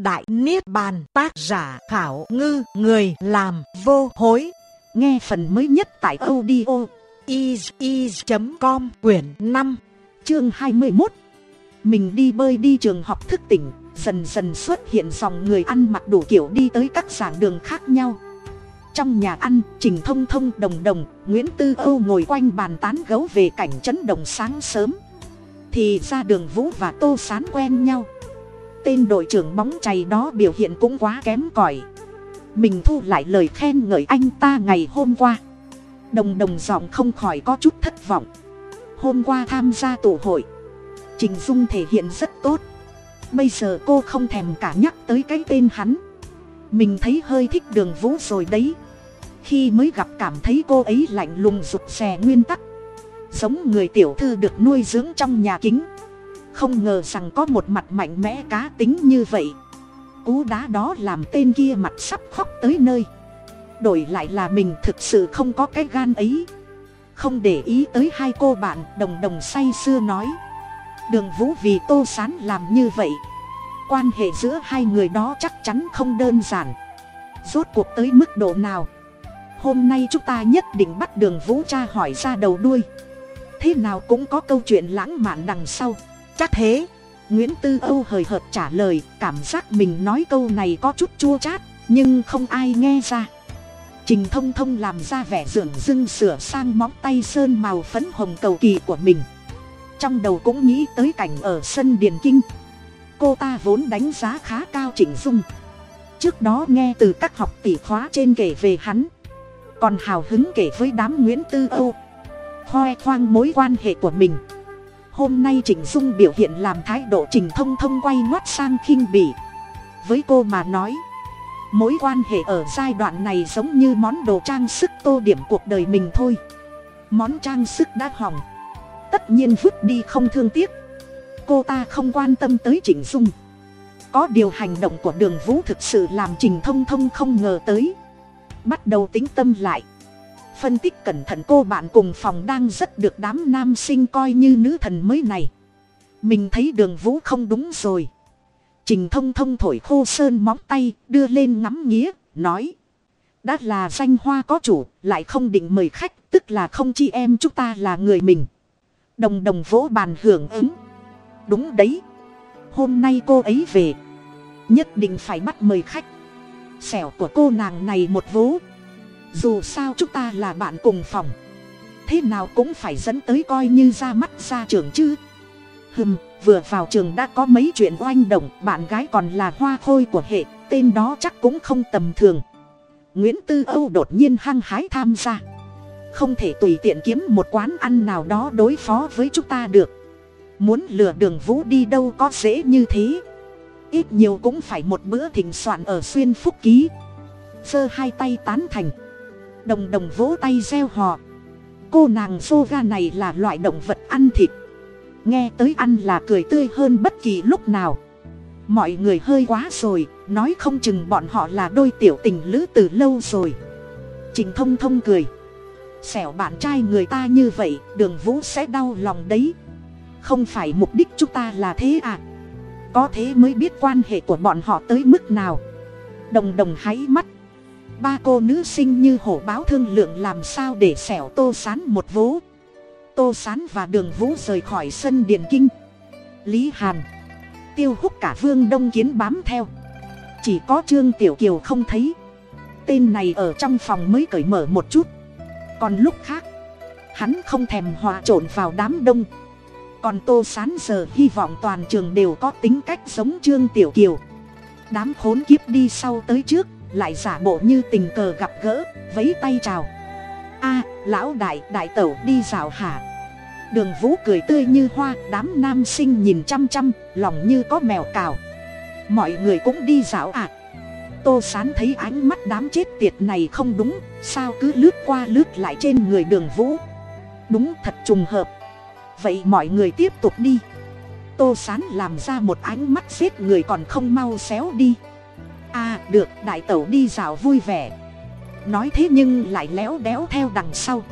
Đại Niết Bàn tác giả khảo ngư người làm vô hối. Nghe phần mới nhất tại audio is.com quyển 5 chương 21. Mình đi bơi đi trường học thức tỉnh, dần dần xuất hiện dòng người ăn mặc đủ kiểu đi tới các giảng đường khác nhau. Trong nhà ăn, Trình Thông Thông đồng đồng, Nguyễn Tư Âu ngồi quanh bàn tán gấu về cảnh chấn động sáng sớm. Thì ra đường Vũ và Tô Sán quen nhau tên đội trưởng bóng chày đó biểu hiện cũng quá kém cỏi. Mình thu lại lời khen ngợi anh ta ngày hôm qua. Đồng đồng giọng không khỏi có chút thất vọng. Hôm qua tham gia tổ hội, trình dung thể hiện rất tốt. Bây giờ cô không thèm cả nhắc tới cái tên hắn. Mình thấy hơi thích đường vũ rồi đấy. Khi mới gặp cảm thấy cô ấy lạnh lùng rụt rè nguyên tắc. Giống người tiểu thư được nuôi dưỡng trong nhà kính không ngờ rằng có một mặt mạnh mẽ cá tính như vậy. Cú đá đó làm tên kia mặt sắp khóc tới nơi. Đổi lại là mình thực sự không có cái gan ấy. Không để ý tới hai cô bạn, đồng đồng say sưa nói. Đường vũ vì tô sán làm như vậy. Quan hệ giữa hai người đó chắc chắn không đơn giản. Rốt cuộc tới mức độ nào? Hôm nay chúng ta nhất định bắt đường vũ tra hỏi ra đầu đuôi. Thế nào cũng có câu chuyện lãng mạn đằng sau chắc thế, nguyễn tư âu hời hợt trả lời, cảm giác mình nói câu này có chút chua chát, nhưng không ai nghe ra. Trình thông thông làm ra vẻ dường dưng sửa sang móng tay sơn màu phấn hồng cầu kỳ của mình. Trong đầu cũng nghĩ tới cảnh ở sân điền kinh. Cô ta vốn đánh giá khá cao chỉnh dung. Trước đó nghe từ các học tỷ khóa trên kể về hắn. Còn hào hứng kể với đám nguyễn tư âu. Khoe khoang mối quan hệ của mình hôm nay trịnh dung biểu hiện làm thái độ trình thông thông quay ngoắt sang khinh bỉ. Với cô mà nói, mối quan hệ ở giai đoạn này giống như món đồ trang sức tô điểm cuộc đời mình thôi. Món trang sức đã hỏng. Tất nhiên vứt đi không thương tiếc. Cô ta không quan tâm tới trịnh dung. Có điều hành động của đường vũ thực sự làm trình thông thông không ngờ tới. Bắt đầu tính tâm lại phân tích cẩn thận cô bạn cùng phòng đang rất được đám nam sinh coi như nữ thần mới này. Mình thấy đường vũ không đúng rồi. Trình thông thông thổi khô sơn móng tay, đưa lên ngắm nghía, nói. Đã là danh hoa có chủ, lại không định mời khách, tức là không chi em chúng ta là người mình. Đồng đồng vỗ bàn hưởng ứng. Đúng đấy. Hôm nay cô ấy về. Nhất định phải bắt mời khách. Xẻo của cô nàng này một vố dù sao chúng ta là bạn cùng phòng. Thế nào cũng phải dẫn tới coi như ra mắt ra trường chứ. Hừm, vừa vào trường đã có mấy chuyện oanh động, bạn gái còn là hoa khôi của hệ, tên đó chắc cũng không tầm thường. Nguyễn tư âu đột nhiên hăng hái tham gia. Không thể tùy tiện kiếm một quán ăn nào đó đối phó với chúng ta được. Muốn lừa đường vũ đi đâu có dễ như thế. Ít nhiều cũng phải một bữa thỉnh soạn ở xuyên phúc ký. Giơ hai tay tán thành đồng đồng vỗ tay gieo hò cô nàng xô ga này là loại động vật ăn thịt. Nghe tới ăn là cười tươi hơn bất kỳ lúc nào. Mọi người hơi quá rồi, nói không chừng bọn họ là đôi tiểu tình lữ từ lâu rồi. Trình thông thông cười. Xẻo bạn trai người ta như vậy, đường vũ sẽ đau lòng đấy. Không phải mục đích chúng ta là thế à? Có thế mới biết quan hệ của bọn họ tới mức nào. Đồng đồng háy mắt ba cô nữ sinh như hổ báo thương lượng làm sao để xẻo tô sán một vố. Tô sán và đường vũ rời khỏi sân điện kinh. Lý hàn, tiêu hút cả vương đông kiến bám theo. Chỉ có trương tiểu kiều không thấy. Tên này ở trong phòng mới cởi mở một chút. Còn lúc khác, hắn không thèm hòa trộn vào đám đông. Còn tô sán giờ hy vọng toàn trường đều có tính cách giống trương tiểu kiều. Đám khốn kiếp đi sau tới trước lại giả bộ như tình cờ gặp gỡ vấy tay chào. A, lão đại đại tẩu đi rào hả? Đường vũ cười tươi như hoa, đám nam sinh nhìn chăm chăm, lòng như có mèo cào. Mọi người cũng đi dạo à tô sán thấy ánh mắt đám chết tiệt này không đúng, sao cứ lướt qua lướt lại trên người đường vũ? Đúng thật trùng hợp. Vậy mọi người tiếp tục đi. Tô sán làm ra một ánh mắt giết người còn không mau xéo đi à được, đại tẩu đi dạo vui vẻ. Nói thế nhưng lại léo đéo theo đằng sau.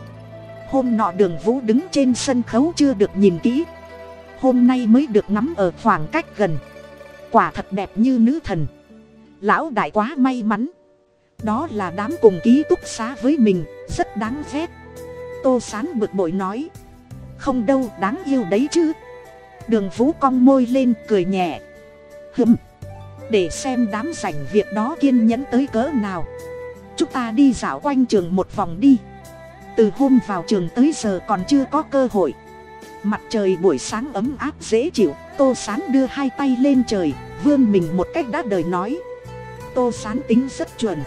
Hôm nọ đường vũ đứng trên sân khấu chưa được nhìn kỹ. Hôm nay mới được ngắm ở khoảng cách gần. Quả thật đẹp như nữ thần. Lão đại quá may mắn. Đó là đám cùng ký túc xá với mình, rất đáng ghét. Tô sán bực bội nói, không đâu, đáng yêu đấy chứ. Đường vũ cong môi lên, cười nhẹ. Hừm để xem đám rảnh việc đó kiên nhẫn tới cỡ nào. Chúng ta đi dạo quanh trường một vòng đi. Từ hôm vào trường tới giờ còn chưa có cơ hội. Mặt trời buổi sáng ấm áp dễ chịu, tô sán đưa hai tay lên trời, vươn mình một cách đã đời nói. Tô sán tính rất chuẩn.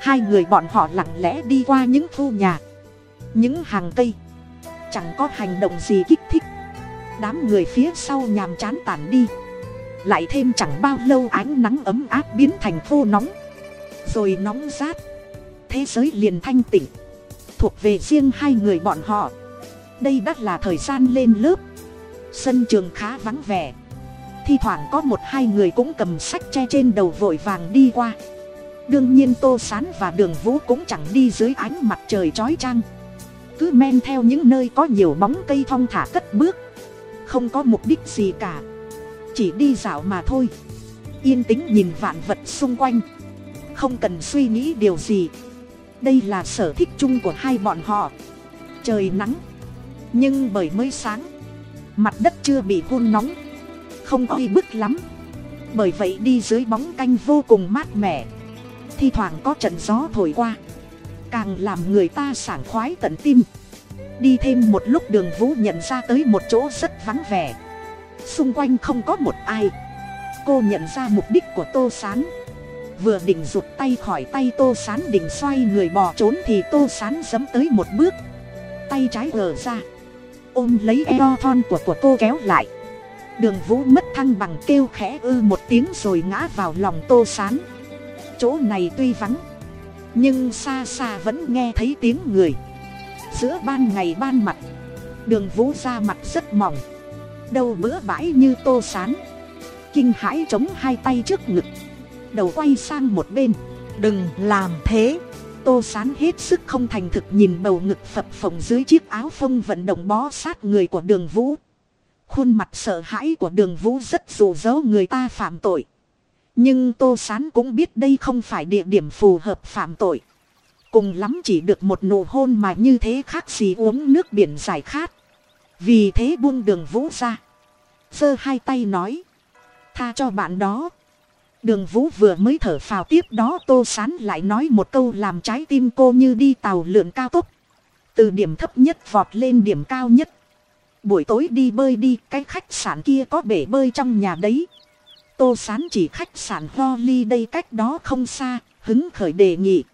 Hai người bọn họ lặng lẽ đi qua những khu nhà, những hàng cây. Chẳng có hành động gì kích thích. Đám người phía sau nhàm chán tản đi lại thêm chẳng bao lâu ánh nắng ấm áp biến thành khô nóng. Rồi nóng rát. Thế giới liền thanh tịnh. Thuộc về riêng hai người bọn họ. Đây đã là thời gian lên lớp. Sân trường khá vắng vẻ. Thi thoảng có một hai người cũng cầm sách che trên đầu vội vàng đi qua. Đương nhiên tô sán và đường vũ cũng chẳng đi dưới ánh mặt trời trói trăng cứ men theo những nơi có nhiều bóng cây thong thả cất bước. Không có mục đích gì cả chỉ đi dạo mà thôi. Yên tĩnh nhìn vạn vật xung quanh. Không cần suy nghĩ điều gì. Đây là sở thích chung của hai bọn họ. Trời nắng. Nhưng bởi mới sáng, mặt đất chưa bị hôn nóng. Không oi bức lắm. Bởi vậy đi dưới bóng canh vô cùng mát mẻ. Thi thoảng có trận gió thổi qua. Càng làm người ta sảng khoái tận tim. Đi thêm một lúc đường vũ nhận ra tới một chỗ rất vắng vẻ xung quanh không có một ai. Cô nhận ra mục đích của tô s á n vừa định rụt tay khỏi tay tô s á n định xoay người bỏ trốn thì tô s á n dấm tới một bước. Tay trái gờ ra. Ôm lấy eo thon của của cô kéo lại. Đường vũ mất thăng bằng kêu khẽ ư một tiếng rồi ngã vào lòng tô s á n chỗ này tuy vắng, nhưng xa xa vẫn nghe thấy tiếng người. Giữa ban ngày ban mặt, đường vũ ra mặt rất mỏng đâu bữa bãi như tô sán. Kinh hãi chống hai tay trước ngực. Đầu quay sang một bên. Đừng làm thế. Tô sán hết sức không thành thực nhìn bầu ngực phập phồng dưới chiếc áo phông vận động bó sát người của đường vũ. Khuôn mặt sợ hãi của đường vũ rất rủ dấu người ta phạm tội. Nhưng tô sán cũng biết đây không phải địa điểm phù hợp phạm tội. Cùng lắm chỉ được một nụ hôn mà như thế khác gì uống nước biển giải khát vì thế buông đường vũ ra. Giơ hai tay nói. Tha cho bạn đó. Đường vũ vừa mới thở phào tiếp đó tô sán lại nói một câu làm trái tim cô như đi tàu lượn cao tốc. Từ điểm thấp nhất vọt lên điểm cao nhất. Buổi tối đi bơi đi, cái khách sạn kia có bể bơi trong nhà đấy. Tô sán chỉ khách sạn ho ly đây cách đó không xa, hứng khởi đề nghị.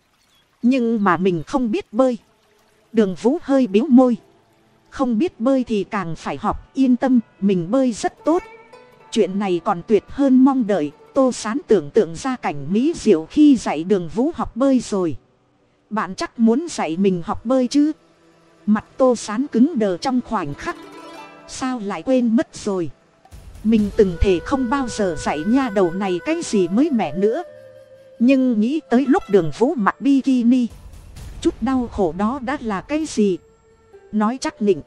Nhưng mà mình không biết bơi. Đường vũ hơi biếu môi không biết bơi thì càng phải học, yên tâm, mình bơi rất tốt. Chuyện này còn tuyệt hơn mong đợi, tô sán tưởng tượng ra cảnh mỹ diệu khi dạy đường vũ học bơi rồi. Bạn chắc muốn dạy mình học bơi chứ? Mặt tô sán cứng đờ trong khoảnh khắc. Sao lại quên mất rồi? Mình từng thể không bao giờ dạy nha đầu này cái gì mới mẻ nữa. Nhưng nghĩ tới lúc đường vũ mặc bikini, chút đau khổ đó đã là cái gì? Nói chắc nịnh.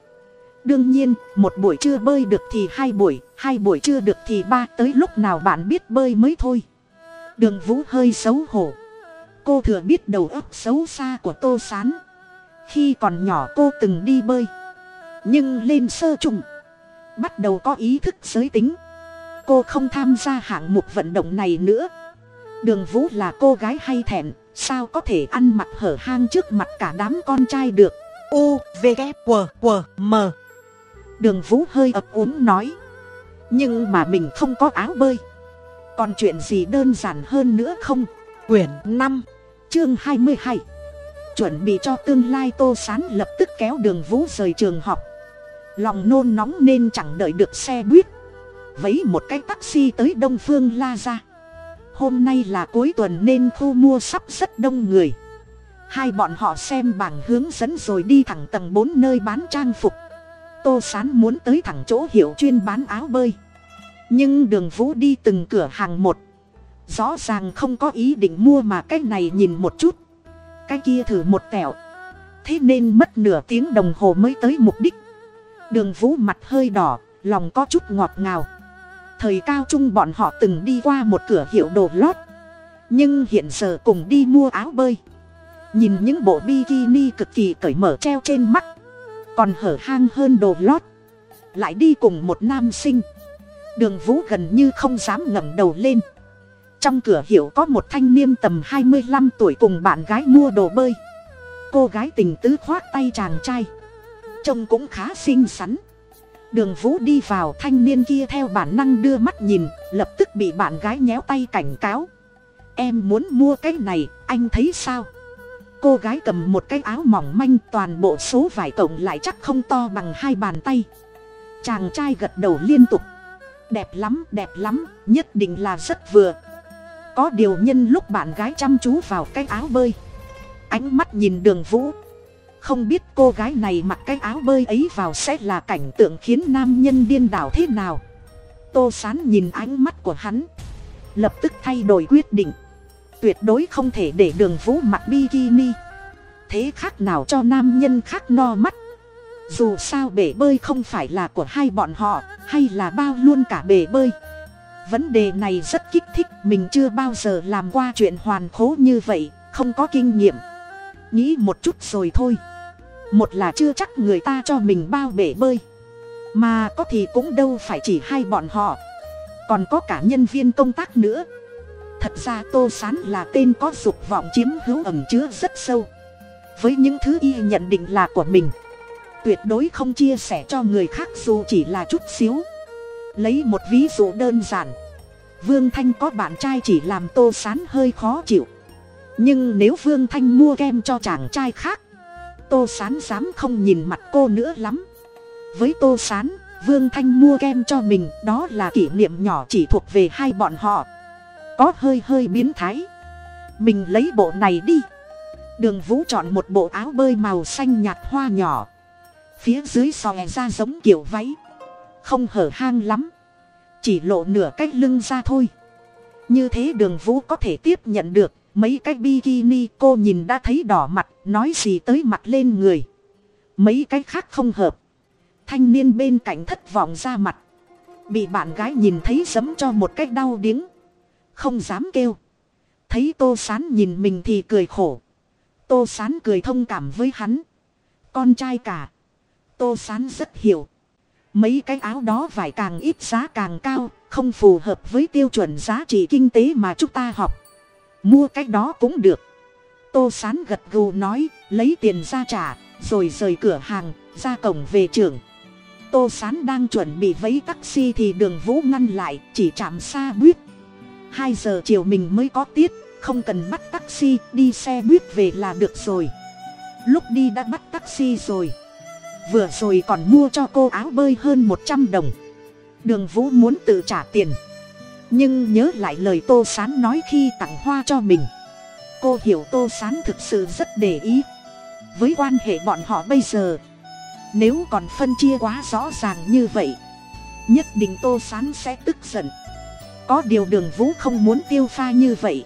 Đương nhiên, một buổi chưa bơi được thì hai buổi hai buổi chưa được thì ba, tới lúc nào bạn biết bơi mới thôi. Đường vũ hơi xấu hổ. Cô thừa biết đầu óc xấu xa của tô s á n khi còn nhỏ cô từng đi bơi. Nhưng lên sơ trùng. Bắt đầu có ý thức giới tính. Cô không tham gia hạng mục vận động này nữa. Đường vũ là cô gái hay thẹn, sao có thể ăn mặc hở hang trước mặt cả đám con trai được? U v g q q m. Đường vũ hơi ấp úng nói. Nhưng mà mình không có áo bơi. Còn chuyện gì đơn giản hơn nữa không? Quyển năm, chương hai mươi hai. Chuẩn bị cho tương lai tô sán lập tức kéo đường vũ rời trường học. Lòng nôn nóng nên chẳng đợi được xe buýt. Vấy một cái taxi tới đông phương la ra hôm nay là cuối tuần nên khu mua sắp rất đông người hai bọn họ xem bảng hướng dẫn rồi đi thẳng tầng bốn nơi bán trang phục. Tô sán muốn tới thẳng chỗ hiệu chuyên bán áo bơi. Nhưng đường vũ đi từng cửa hàng một. Rõ ràng không có ý định mua mà cái này nhìn một chút. Cái kia thử một tẹo. Thế nên mất nửa tiếng đồng hồ mới tới mục đích. Đường vũ mặt hơi đỏ, lòng có chút ngọt ngào. Thời cao trung bọn họ từng đi qua một cửa hiệu đồ lót. Nhưng hiện giờ cùng đi mua áo bơi nhìn những bộ bikini cực kỳ cởi mở treo trên mắt. Còn hở hang hơn đồ lót. Lại đi cùng một nam sinh. Đường vũ gần như không dám ngẩng đầu lên. Trong cửa hiệu có một thanh niên tầm hai mươi lăm tuổi cùng bạn gái mua đồ bơi. Cô gái tình tứ khoác tay chàng trai. Trông cũng khá xinh xắn. Đường vũ đi vào, thanh niên kia theo bản năng đưa mắt nhìn, lập tức bị bạn gái nhéo tay cảnh cáo. Em muốn mua cái này, anh thấy sao? Cô gái cầm một cái áo mỏng manh, toàn bộ số vải cộng lại chắc không to bằng hai bàn tay. Chàng trai gật đầu liên tục. Đẹp lắm đẹp lắm, nhất định là rất vừa. Có điều nhân lúc bạn gái chăm chú vào cái áo bơi. Ánh mắt nhìn đường vũ. Không biết cô gái này mặc cái áo bơi ấy vào sẽ là cảnh tượng khiến nam nhân điên đảo thế nào. Tô sán nhìn ánh mắt của hắn. Lập tức thay đổi quyết định tuyệt đối không thể để đường vũ mặc bikini. Thế khác nào cho nam nhân khác no mắt. Dù sao bể bơi không phải là của hai bọn họ, hay là bao luôn cả bể bơi. Vấn đề này rất kích thích, mình chưa bao giờ làm qua chuyện hoàn khố như vậy, không có kinh nghiệm. Nghĩ một chút rồi thôi. Một là chưa chắc người ta cho mình bao bể bơi. Mà có thì cũng đâu phải chỉ hai bọn họ. Còn có cả nhân viên công tác nữa thật ra tô sán là tên có dục vọng chiếm hữu ẩm chứa rất sâu. Với những thứ y nhận định là của mình, tuyệt đối không chia sẻ cho người khác dù chỉ là chút xíu. Lấy một ví dụ đơn giản. Vương thanh có bạn trai chỉ làm tô sán hơi khó chịu. Nhưng nếu vương thanh mua kem cho chàng trai khác, tô sán dám không nhìn mặt cô nữa lắm. Với tô sán, vương thanh mua kem cho mình, đó là kỷ niệm nhỏ chỉ thuộc về hai bọn họ có hơi hơi biến thái. Mình lấy bộ này đi. Đường vũ chọn một bộ áo bơi màu xanh nhạt hoa nhỏ. Phía dưới xòe ra giống kiểu váy. Không hở hang lắm. Chỉ lộ nửa cái lưng ra thôi. Như thế đường vũ có thể tiếp nhận được. Mấy cái bikini cô nhìn đã thấy đỏ mặt, nói gì tới mặt lên người. Mấy cái khác không hợp. Thanh niên bên cạnh thất vọng ra mặt. Bị bạn gái nhìn thấy giấm cho một cách đau điếng không dám kêu. Thấy tô sán nhìn mình thì cười khổ. Tô sán cười thông cảm với hắn. Con trai cả. Tô sán rất hiểu. Mấy cái áo đó vải càng ít giá càng cao, không phù hợp với tiêu chuẩn giá trị kinh tế mà chúng ta học. Mua cái đó cũng được. Tô sán gật gù nói, lấy tiền ra trả, rồi rời cửa hàng, ra cổng về trường. Tô sán đang chuẩn bị vấy taxi thì đường vũ ngăn lại, chỉ chạm xa buýt hai giờ chiều mình mới có tiết, không cần bắt taxi, đi xe buýt về là được rồi. Lúc đi đã bắt taxi rồi. Vừa rồi còn mua cho cô áo bơi hơn một trăm đồng. Đường vũ muốn tự trả tiền. Nhưng nhớ lại lời tô s á n nói khi tặng hoa cho mình. Cô hiểu tô s á n thực sự rất để ý. Với quan hệ bọn họ bây giờ, nếu còn phân chia quá rõ ràng như vậy, nhất định tô s á n sẽ tức giận có điều đường vũ không muốn tiêu pha như vậy.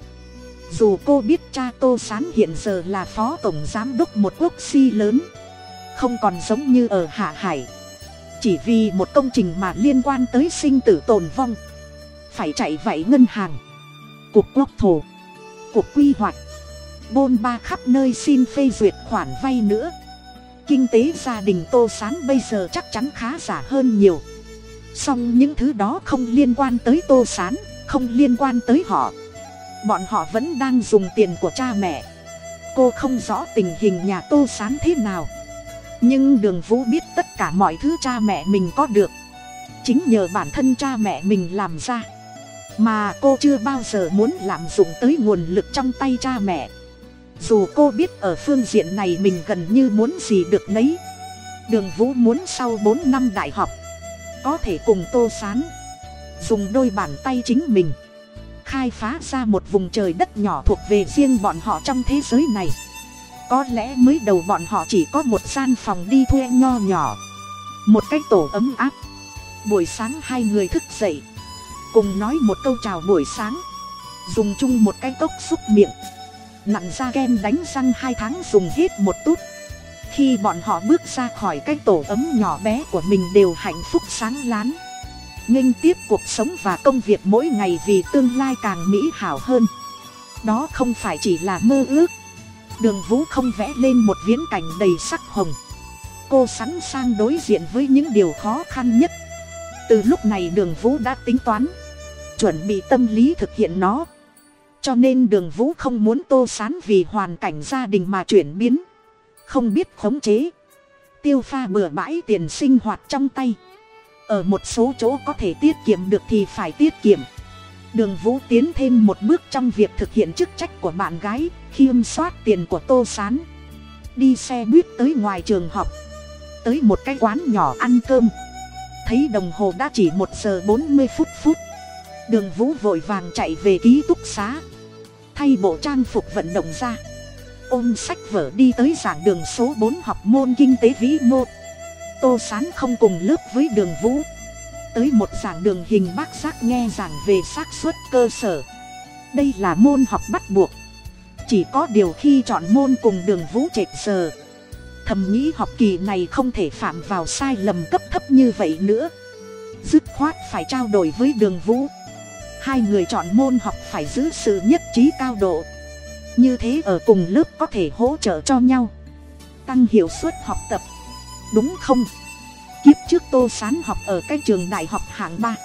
Dù cô biết cha tô s á n hiện giờ là phó tổng giám đốc một quốc si lớn, không còn giống như ở hạ hải. Chỉ vì một công trình mà liên quan tới sinh tử tồn vong, phải chạy vậy ngân hàng, cuộc quốc thổ, cuộc quy hoạch. Bôn ba khắp nơi xin phê duyệt khoản vay nữa. Kinh tế gia đình tô sán bây giờ chắc chắn khá giả hơn nhiều song những thứ đó không liên quan tới tô sán, không liên quan tới họ. Bọn họ vẫn đang dùng tiền của cha mẹ. Cô không rõ tình hình nhà tô sán thế nào. Nhưng đường vũ biết tất cả mọi thứ cha mẹ mình có được. Chính nhờ bản thân cha mẹ mình làm ra. Mà cô chưa bao giờ muốn lạm dụng tới nguồn lực trong tay cha mẹ. Dù cô biết ở phương diện này mình gần như muốn gì được nấy. Đường vũ muốn sau bốn năm đại học có thể cùng tô sán, dùng đôi bàn tay chính mình, khai phá ra một vùng trời đất nhỏ thuộc về riêng bọn họ trong thế giới này. Có lẽ mới đầu bọn họ chỉ có một gian phòng đi thuê nho nhỏ, một cái tổ ấm áp. Buổi sáng hai người thức dậy, cùng nói một câu chào buổi sáng, dùng chung một cái cốc xúc miệng, nặn ra kem đánh răng hai tháng dùng hết một tút khi bọn họ bước ra khỏi cái tổ ấm nhỏ bé của mình đều hạnh phúc sáng lán nghênh tiếp cuộc sống và công việc mỗi ngày vì tương lai càng mỹ hảo hơn. Đó không phải chỉ là mơ ước. Đường vũ không vẽ lên một viễn cảnh đầy sắc hồng. Cô sẵn sàng đối diện với những điều khó khăn nhất. Từ lúc này đường vũ đã tính toán, chuẩn bị tâm lý thực hiện nó. Cho nên đường vũ không muốn tô sán vì hoàn cảnh gia đình mà chuyển biến không biết khống chế. Tiêu pha bừa bãi tiền sinh hoạt trong tay. Ở một số chỗ có thể tiết kiệm được thì phải tiết kiệm. Đường vũ tiến thêm một bước trong việc thực hiện chức trách của bạn gái, khiêm soát tiền của tô s á n đi xe buýt tới ngoài trường học. Tới một cái quán nhỏ ăn cơm. Thấy đồng hồ đã chỉ một giờ bốn mươi phút phút. Đường vũ vội vàng chạy về ký túc xá. Thay bộ trang phục vận động ra ôm sách vở đi tới giảng đường số bốn học môn kinh tế vĩ mô. Tô sán không cùng lớp với đường vũ. Tới một giảng đường hình bác giác nghe giảng về xác suất cơ sở. Đây là môn học bắt buộc. Chỉ có điều khi chọn môn cùng đường vũ trệt giờ thầm nghĩ học kỳ này không thể phạm vào sai lầm cấp thấp như vậy nữa. Dứt khoát phải trao đổi với đường vũ. Hai người chọn môn học phải giữ sự nhất trí cao độ như thế ở cùng lớp có thể hỗ trợ cho nhau. Tăng hiệu suất học tập. Đúng không? Kiếp trước tô sán học ở cái trường đại học hạng ba.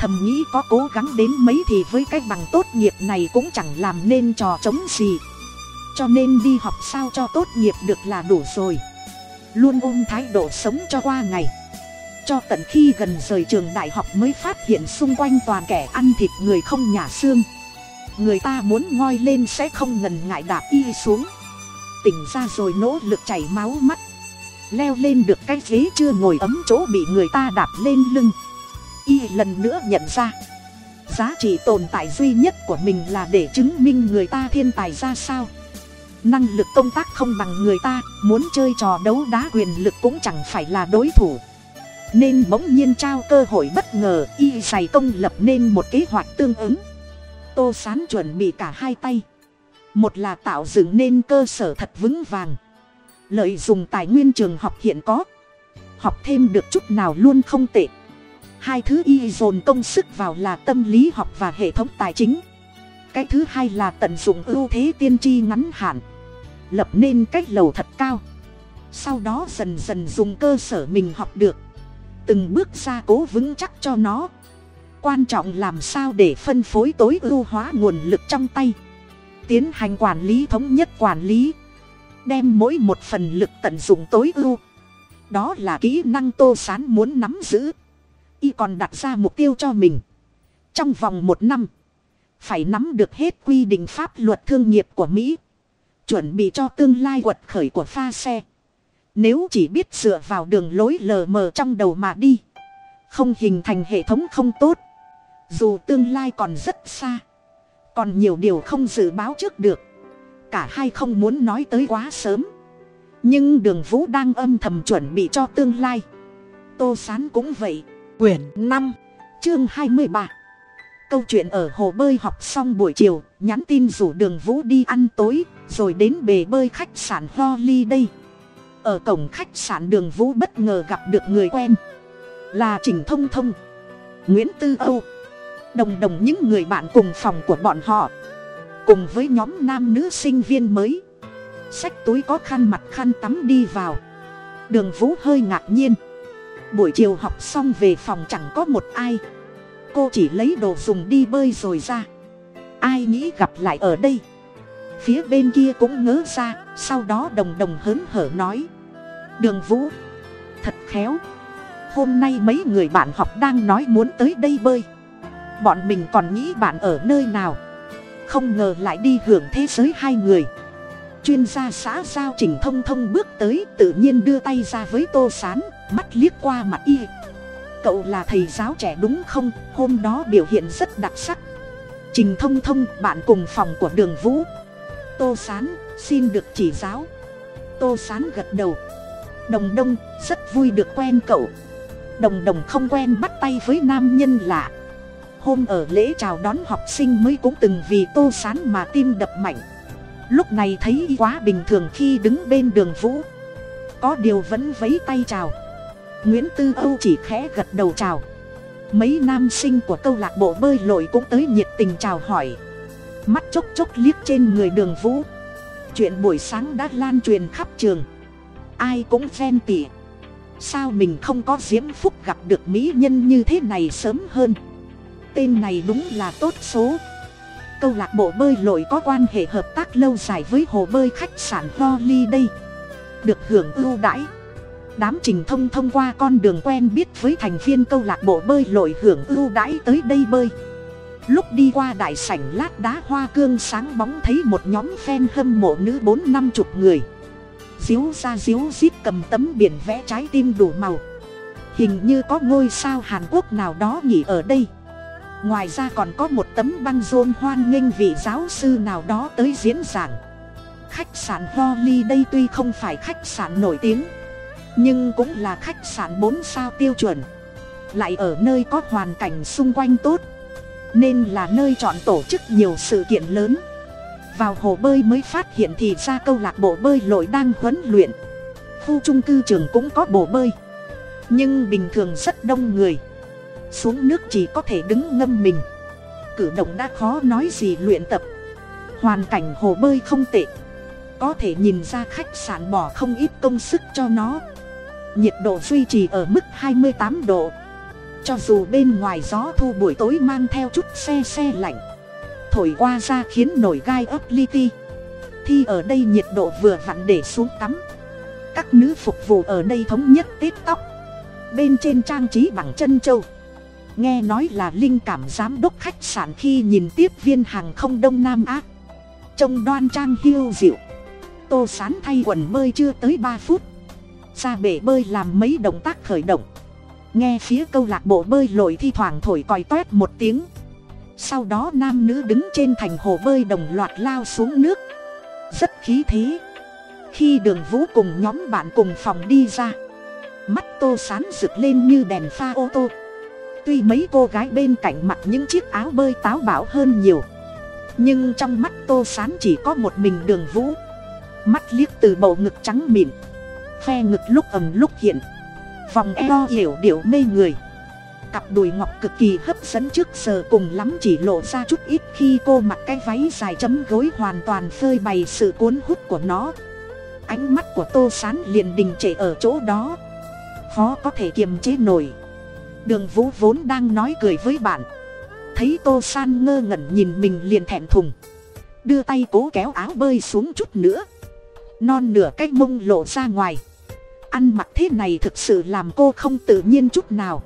Thầm nghĩ có cố gắng đến mấy thì với cái bằng tốt nghiệp này cũng chẳng làm nên trò trống gì. Cho nên đi học sao cho tốt nghiệp được là đủ rồi. Luôn ôm thái độ sống cho qua ngày. Cho tận khi gần rời trường đại học mới phát hiện xung quanh toàn kẻ ăn thịt người không nhà xương người ta muốn ngoi lên sẽ không ngần ngại đạp y xuống. Tỉnh ra rồi nỗ lực chảy máu mắt. Leo lên được cái ghế chưa ngồi ấm chỗ bị người ta đạp lên lưng. Y lần nữa nhận ra. Giá trị tồn tại duy nhất của mình là để chứng minh người ta thiên tài ra sao. Năng lực công tác không bằng người ta, muốn chơi trò đấu đá quyền lực cũng chẳng phải là đối thủ. Nên bỗng nhiên trao cơ hội bất ngờ, y dày công lập nên một kế hoạch tương ứng tô sán chuẩn bị cả hai tay. Một là tạo dựng nên cơ sở thật vững vàng. Lợi dụng tài nguyên trường học hiện có. Học thêm được chút nào luôn không tệ. Hai thứ y dồn công sức vào là tâm lý học và hệ thống tài chính. Cái thứ hai là tận dụng ưu thế tiên tri ngắn hạn. Lập nên cách lầu thật cao. Sau đó dần dần dùng cơ sở mình học được. Từng bước ra cố vững chắc cho nó quan trọng làm sao để phân phối tối ưu hóa nguồn lực trong tay. Tiến hành quản lý thống nhất quản lý. Đem mỗi một phần lực tận dụng tối ưu. Đó là kỹ năng tô sán muốn nắm giữ. Y còn đặt ra mục tiêu cho mình. Trong vòng một năm, phải nắm được hết quy định pháp luật thương nghiệp của mỹ. Chuẩn bị cho tương lai quật khởi của pha xe. Nếu chỉ biết dựa vào đường lối lờ mờ trong đầu mà đi, không hình thành hệ thống không tốt dù tương lai còn rất xa, còn nhiều điều không dự báo trước được, cả hai không muốn nói tới quá sớm. Nhưng đường vũ đang âm thầm chuẩn bị cho tương lai. Tô sán cũng vậy, quyển năm, chương hai mươi ba. Câu chuyện ở hồ bơi học xong buổi chiều, nhắn tin rủ đường vũ đi ăn tối, rồi đến bể bơi khách sạn ho ly đây ở cổng khách sạn đường vũ bất ngờ gặp được người quen, là trình thông thông, nguyễn tư âu đồng đồng những người bạn cùng phòng của bọn họ. Cùng với nhóm nam nữ sinh viên mới. Xách túi có khăn mặt khăn tắm đi vào. Đường vũ hơi ngạc nhiên. Buổi chiều học xong về phòng chẳng có một ai. Cô chỉ lấy đồ dùng đi bơi rồi ra. Ai nghĩ gặp lại ở đây? Phía bên kia cũng ngớ ra, sau đó đồng đồng hớn hở nói. Đường vũ, thật khéo. Hôm nay mấy người bạn học đang nói muốn tới đây bơi bọn mình còn nghĩ bạn ở nơi nào? Không ngờ lại đi hưởng thế giới hai người. Chuyên gia xã giao trình thông thông bước tới, tự nhiên đưa tay ra với tô s á n mắt liếc qua mặt y. Cậu là thầy giáo trẻ đúng không? Hôm đó biểu hiện rất đặc sắc. Trình thông thông, bạn cùng phòng của đường vũ. Tô s á n xin được chỉ giáo. Tô s á n gật đầu. Đồng đông, rất vui được quen cậu. Đồng đồng không quen bắt tay với nam nhân lạ hôm ở lễ chào đón học sinh mới cũng từng vì tô sán mà tim đập mạnh. Lúc này thấy quá bình thường khi đứng bên đường vũ. Có điều vẫn vấy tay chào. Nguyễn tư âu chỉ khẽ gật đầu chào. Mấy nam sinh của câu lạc bộ bơi lội cũng tới nhiệt tình chào hỏi. Mắt chốc chốc liếc trên người đường vũ. Chuyện buổi sáng đã lan truyền khắp trường. Ai cũng ven tỉ. Sao mình không có diễm phúc gặp được mỹ nhân như thế này sớm hơn? Tên này đúng là tốt số. Câu lạc bộ bơi lội có quan hệ hợp tác lâu dài với hồ bơi khách sạn Holly đây được hưởng ưu đãi. Đám trình thông thông qua con đường quen biết với thành viên câu lạc bộ bơi lội hưởng ưu đãi tới đây bơi. Lúc đi qua đại sảnh lát đá hoa cương sáng bóng thấy một nhóm fan hâm mộ nữ bốn năm chục người. Díu ra díu dít cầm tấm biển vẽ trái tim đủ màu. Hình như có ngôi sao hàn quốc nào đó nghỉ ở đây ngoài ra còn có một tấm băng rôn hoan nghênh vị giáo sư nào đó tới diễn giảng. Khách sạn Holly đây tuy không phải khách sạn nổi tiếng, nhưng cũng là khách sạn bốn sao tiêu chuẩn. Lại ở nơi có hoàn cảnh xung quanh tốt, nên là nơi chọn tổ chức nhiều sự kiện lớn. Vào hồ bơi mới phát hiện thì ra câu lạc bộ bơi lội đang huấn luyện. Khu trung cư trường cũng có bồ bơi, nhưng bình thường rất đông người xuống nước chỉ có thể đứng ngâm mình. Cử động đã khó nói gì luyện tập. Hoàn cảnh hồ bơi không tệ. Có thể nhìn ra khách sạn bỏ không ít công sức cho nó. Nhiệt độ duy trì ở mức hai mươi tám độ. Cho dù bên ngoài gió thu buổi tối mang theo chút xe xe lạnh. Thổi qua ra khiến nổi gai ấp li ti. Thi ở đây nhiệt độ vừa vặn để xuống tắm. Các nữ phục vụ ở đây thống nhất tết tóc. Bên trên trang trí bằng chân châu nghe nói là linh cảm giám đốc khách sạn khi nhìn tiếp viên hàng không đông nam á. Trông đoan trang hiu dịu tô sán thay quần bơi chưa tới ba phút. Ra bể bơi làm mấy động tác khởi động. Nghe phía câu lạc bộ bơi lội thi thoảng thổi còi toét một tiếng. Sau đó nam nữ đứng trên thành hồ bơi đồng loạt lao xuống nước. Rất khí thế. Khi đường vũ cùng nhóm bạn cùng phòng đi ra, mắt tô sán rực lên như đèn pha ô tô tuy mấy cô gái bên cạnh mặc những chiếc áo bơi táo bạo hơn nhiều, nhưng trong mắt tô sán chỉ có một mình đường vũ. Mắt liếc từ bầu ngực trắng mịn phe ngực lúc ầm lúc hiện, vòng eo hiểu điệu mê người. Cặp đùi ngọc cực kỳ hấp dẫn trước giờ cùng lắm chỉ lộ ra chút ít khi cô mặc cái váy dài chấm gối hoàn toàn phơi bày sự cuốn hút của nó. Ánh mắt của tô sán liền đình trệ ở chỗ đó. Khó có thể kiềm chế nổi đường vũ vốn đang nói cười với bạn. Thấy tô san ngơ ngẩn nhìn mình liền thẹn thùng. Đưa tay cố kéo áo bơi xuống chút nữa. Non nửa cái mông lộ ra ngoài. Ăn mặc thế này thực sự làm cô không tự nhiên chút nào.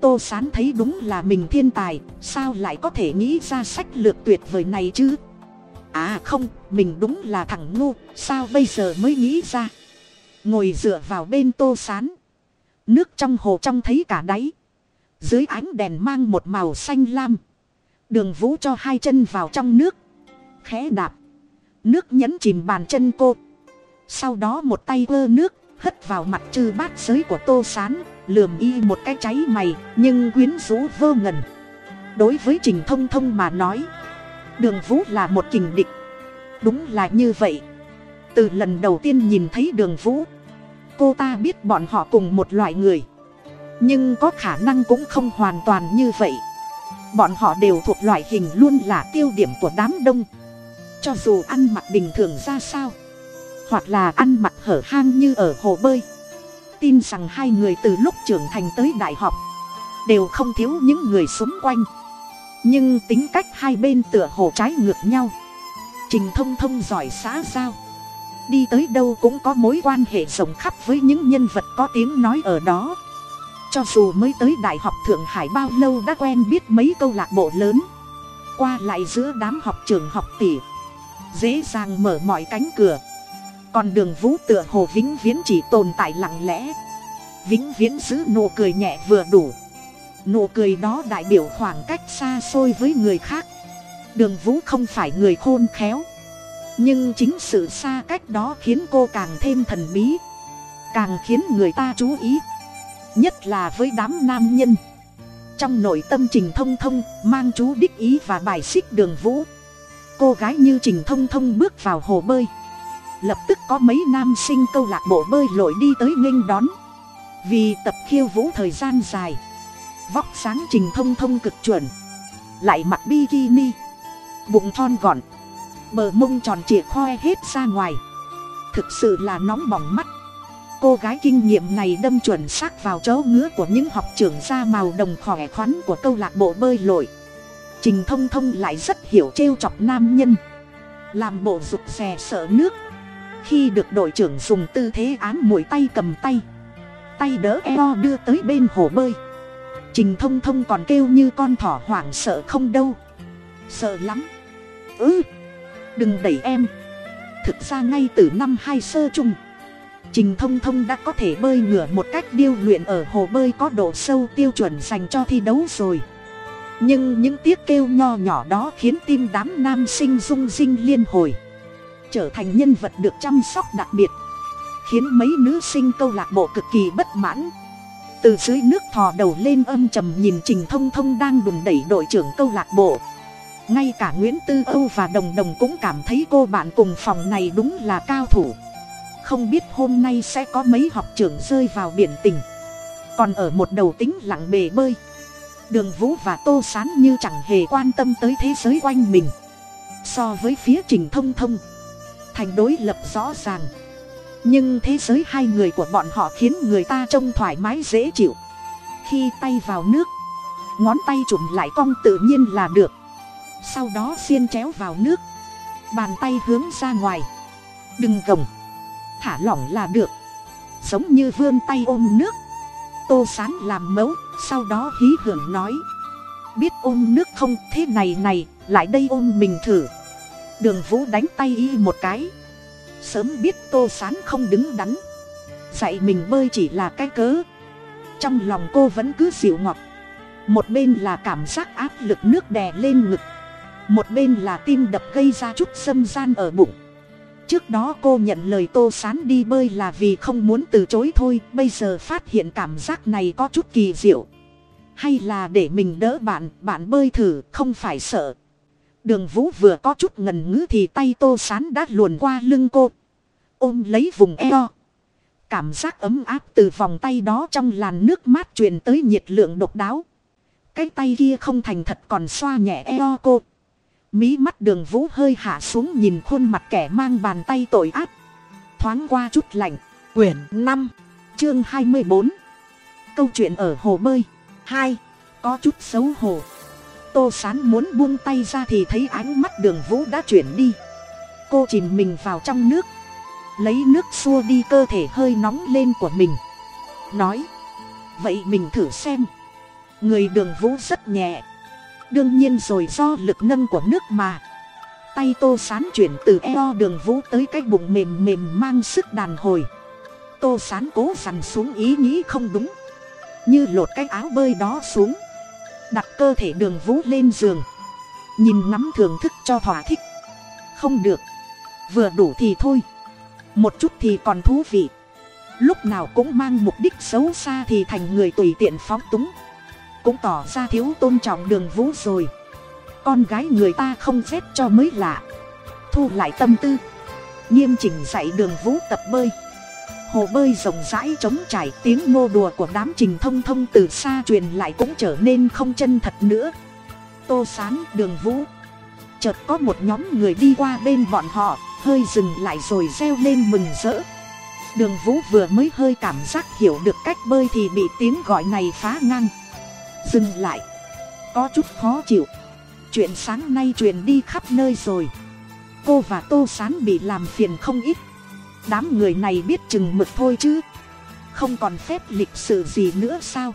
Tô sán thấy đúng là mình thiên tài, sao lại có thể nghĩ ra sách lược tuyệt vời này chứ? À không, mình đúng là thằng ngu, sao bây giờ mới nghĩ ra? Ngồi dựa vào bên tô sán nước trong hồ trong thấy cả đáy dưới ánh đèn mang một màu xanh lam. Đường vũ cho hai chân vào trong nước. Khẽ đạp. Nước nhấn chìm bàn chân cô. Sau đó một tay ơ nước, hất vào mặt chư bát giới của tô sán, lườm y một cái cháy mày, nhưng quyến rũ vơ ngần. Đối với trình thông thông mà nói, đường vũ là một kình địch. Đúng là như vậy. Từ lần đầu tiên nhìn thấy đường vũ, cô ta biết bọn họ cùng một loại người nhưng có khả năng cũng không hoàn toàn như vậy. Bọn họ đều thuộc loại hình luôn là tiêu điểm của đám đông. Cho dù ăn mặc bình thường ra sao, hoặc là ăn mặc hở hang như ở hồ bơi, tin rằng hai người từ lúc trưởng thành tới đại học đều không thiếu những người xung quanh. Nhưng tính cách hai bên tựa hồ trái ngược nhau. Trình thông thông giỏi xã giao. Đi tới đâu cũng có mối quan hệ rộng khắp với những nhân vật có tiếng nói ở đó cho dù mới tới đại học thượng hải bao lâu đã quen biết mấy câu lạc bộ lớn. Qua lại giữa đám học trường học tỷ. Dễ dàng mở mọi cánh cửa. Còn đường vũ tựa hồ vĩnh viễn chỉ tồn tại lặng lẽ. Vĩnh viễn giữ nụ cười nhẹ vừa đủ. Nụ cười đó đại biểu khoảng cách xa xôi với người khác. Đường vũ không phải người khôn khéo. Nhưng chính sự xa cách đó khiến cô càng thêm thần bí. Càng khiến người ta chú ý nhất là với đám nam nhân. Trong nội tâm trình thông thông mang chú đích ý và bài xích đường vũ. Cô gái như trình thông thông bước vào hồ bơi. Lập tức có mấy nam sinh câu lạc bộ bơi lội đi tới nghênh đón. Vì tập khiêu vũ thời gian dài, vóc sáng trình thông thông cực chuẩn, lại mặc bikini, bụng thon gọn, bờ mông tròn trịa khoe hết ra ngoài. Thực sự là nóng bỏng mắt cô gái kinh nghiệm này đâm chuẩn xác vào chỗ ngứa của những học trưởng da màu đồng khỏe khoắn của câu lạc bộ bơi lội. Trình thông thông lại rất hiểu trêu chọc nam nhân. Làm bộ rụt rè sợ nước. Khi được đội trưởng dùng tư thế ám mũi tay cầm tay. Tay đỡ eo đưa tới bên hồ bơi. Trình thông thông còn kêu như con thỏ hoảng sợ không đâu. Sợ lắm. Ừ. Đừng đẩy em. Thực ra ngay từ năm hai sơ chung trình thông thông đã có thể bơi ngửa một cách điêu luyện ở hồ bơi có độ sâu tiêu chuẩn dành cho thi đấu rồi. Nhưng những tiếc kêu nho nhỏ đó khiến tim đám nam sinh rung rinh liên hồi. Trở thành nhân vật được chăm sóc đặc biệt. Khiến mấy nữ sinh câu lạc bộ cực kỳ bất mãn. Từ dưới nước thò đầu lên âm trầm nhìn trình thông thông đang đùn đẩy đội trưởng câu lạc bộ. Ngay cả nguyễn tư âu và đồng đồng cũng cảm thấy cô bạn cùng phòng này đúng là cao thủ không biết hôm nay sẽ có mấy học trưởng rơi vào biển tình còn ở một đầu tính lặng bề bơi. Đường vũ và tô sán như chẳng hề quan tâm tới thế giới quanh mình. So với phía trình thông thông, thành đối lập rõ ràng. Nhưng thế giới hai người của bọn họ khiến người ta trông thoải mái dễ chịu. Khi tay vào nước, ngón tay chụm lại cong tự nhiên là được. Sau đó xiên chéo vào nước, bàn tay hướng ra ngoài. Đừng gồng thả lỏng là được. Giống như vươn tay ôm nước. Tô sán làm mẫu, sau đó hí hưởng nói. Biết ôm nước không, thế này này, lại đây ôm mình thử. Đường vũ đánh tay y một cái. Sớm biết tô sán không đứng đắn. Dạy mình bơi chỉ là cái cớ. Trong lòng cô vẫn cứ dịu ngọt. Một bên là cảm giác áp lực nước đè lên ngực. Một bên là tim đập gây ra chút xâm gian ở bụng trước đó cô nhận lời tô sán đi bơi là vì không muốn từ chối thôi, bây giờ phát hiện cảm giác này có chút kỳ diệu. Hay là để mình đỡ bạn bạn bơi thử, không phải sợ. Đường vũ vừa có chút ngần ngữ thì tay tô sán đã luồn qua lưng cô. Ôm lấy vùng eo. Cảm giác ấm áp từ vòng tay đó trong làn nước mát truyền tới nhiệt lượng độc đáo. Cái tay kia không thành thật còn xoa nhẹ eo cô mí mắt đường vũ hơi hạ xuống nhìn khuôn mặt kẻ mang bàn tay tội ác. Thoáng qua chút lạnh. Quyển năm, chương hai mươi bốn. Câu chuyện ở hồ bơi. Hai, có chút xấu hổ. Tô sán muốn buông tay ra thì thấy ánh mắt đường vũ đã chuyển đi. Cô chìm mình vào trong nước. Lấy nước xua đi cơ thể hơi nóng lên của mình. Nói, vậy mình thử xem. Người đường vũ rất nhẹ đương nhiên rồi do lực nâng của nước mà. Tay tô sán chuyển từ eo đường vũ tới cái bụng mềm mềm mang sức đàn hồi. Tô sán cố dằn xuống ý nghĩ không đúng. Như lột cái áo bơi đó xuống. Đặt cơ thể đường vũ lên giường. Nhìn ngắm thưởng thức cho thỏa thích. Không được. Vừa đủ thì thôi. Một chút thì còn thú vị. Lúc nào cũng mang mục đích xấu xa thì thành người tùy tiện phóng túng cũng tỏ ra thiếu tôn trọng đường vũ rồi. Con gái người ta không phép cho mới lạ. Thu lại tâm tư. Nghiêm chỉnh dạy đường vũ tập bơi. Hồ bơi rộng rãi trống trải, tiếng ngô đùa của đám trình thông thông từ xa truyền lại cũng trở nên không chân thật nữa. Tô sán, đường vũ. Chợt có một nhóm người đi qua bên bọn họ, hơi dừng lại rồi reo lên mừng rỡ. Đường vũ vừa mới hơi cảm giác hiểu được cách bơi thì bị tiếng gọi này phá ngang dừng lại. Có chút khó chịu. Chuyện sáng nay truyền đi khắp nơi rồi. Cô và tô sán bị làm phiền không ít. Đám người này biết chừng mực thôi chứ. Không còn phép lịch sự gì nữa sao?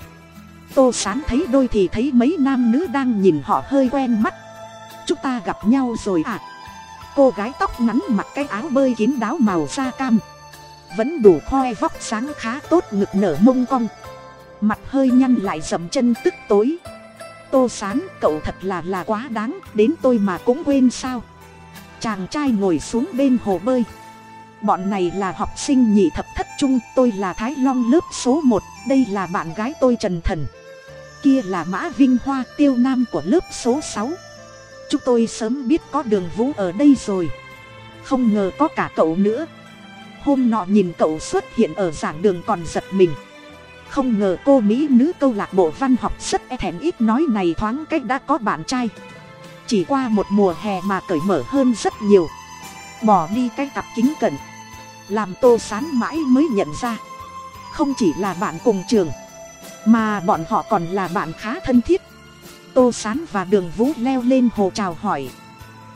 Tô sán thấy đôi thì thấy mấy nam nữ đang nhìn họ hơi quen mắt. Chúng ta gặp nhau rồi à? Cô gái tóc ngắn mặc cái áo bơi kín đáo màu da cam. Vẫn đủ khoe vóc sáng khá tốt ngực nở mông cong mặt hơi nhăn lại dậm chân tức tối. Tô sán, cậu thật là là quá đáng, đến tôi mà cũng quên sao? Chàng trai ngồi xuống bên hồ bơi. Bọn này là học sinh nhị thập thất trung, tôi là thái long lớp số một, đây là bạn gái tôi trần thần. Kia là mã vinh hoa, tiêu nam của lớp số sáu. Chúng tôi sớm biết có đường vũ ở đây rồi. Không ngờ có cả cậu nữa. Hôm nọ nhìn cậu xuất hiện ở giảng đường còn giật mình không ngờ cô mỹ nữ câu lạc bộ văn học rất e thèm ít nói này thoáng cách đã có bạn trai. Chỉ qua một mùa hè mà cởi mở hơn rất nhiều. Bỏ đi cái cặp kính cẩn làm tô sán mãi mới nhận ra. Không chỉ là bạn cùng trường, mà bọn họ còn là bạn khá thân thiết. Tô sán và đường vũ leo lên hồ chào hỏi.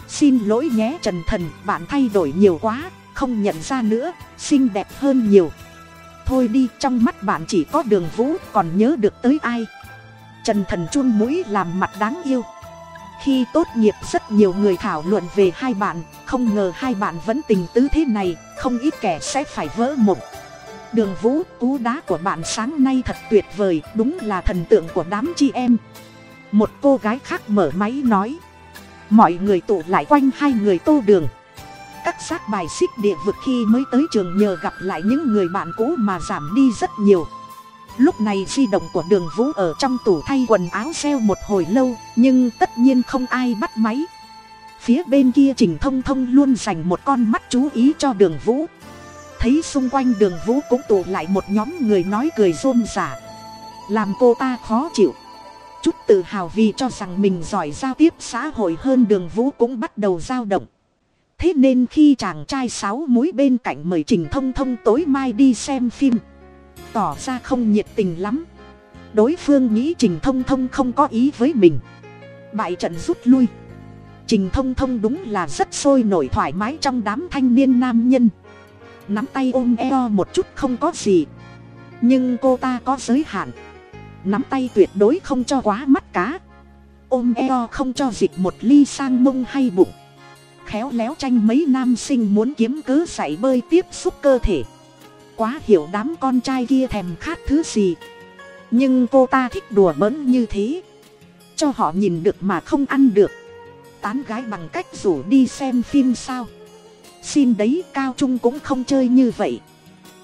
Xin lỗi nhé trần thần, bạn thay đổi nhiều quá, không nhận ra nữa, xinh đẹp hơn nhiều thôi đi, trong mắt bạn chỉ có đường vũ, còn nhớ được tới ai? Trần thần chun mũi làm mặt đáng yêu. Khi tốt nghiệp, rất nhiều người thảo luận về hai bạn, không ngờ hai bạn vẫn tình tứ thế này, không ít kẻ sẽ phải vỡ mộng. Đường vũ, cú đá của bạn sáng nay thật tuyệt vời, đúng là thần tượng của đám chị em. Một cô gái khác mở máy nói, mọi người tụ lại quanh hai người tô đường các xác bài xích địa vực khi mới tới trường nhờ gặp lại những người bạn cũ mà giảm đi rất nhiều. Lúc này di động của đường vũ ở trong tủ thay quần áo xeo một hồi lâu, nhưng tất nhiên không ai bắt máy. Phía bên kia trình thông thông luôn dành một con mắt chú ý cho đường vũ. Thấy xung quanh đường vũ cũng tụ lại một nhóm người nói cười rôm rả. Làm cô ta khó chịu. Chút tự hào vì cho rằng mình giỏi giao tiếp xã hội hơn đường vũ cũng bắt đầu dao động thế nên khi chàng trai sáu múi bên cạnh mời trình thông thông tối mai đi xem phim, tỏ ra không nhiệt tình lắm. Đối phương nghĩ trình thông thông không có ý với mình. Bại trận rút lui. Trình thông thông đúng là rất sôi nổi thoải mái trong đám thanh niên nam nhân. Nắm tay ôm eo một chút không có gì. Nhưng cô ta có giới hạn. Nắm tay tuyệt đối không cho quá mắt cá. Ôm eo không cho dịch một ly sang mông hay bụng khéo léo tranh mấy nam sinh muốn kiếm cớ dạy bơi tiếp xúc cơ thể. Quá hiểu đám con trai kia thèm khát thứ gì. Nhưng cô ta thích đùa bỡn như thế. Cho họ nhìn được mà không ăn được. Tán gái bằng cách rủ đi xem phim sao. Xin đấy, cao trung cũng không chơi như vậy.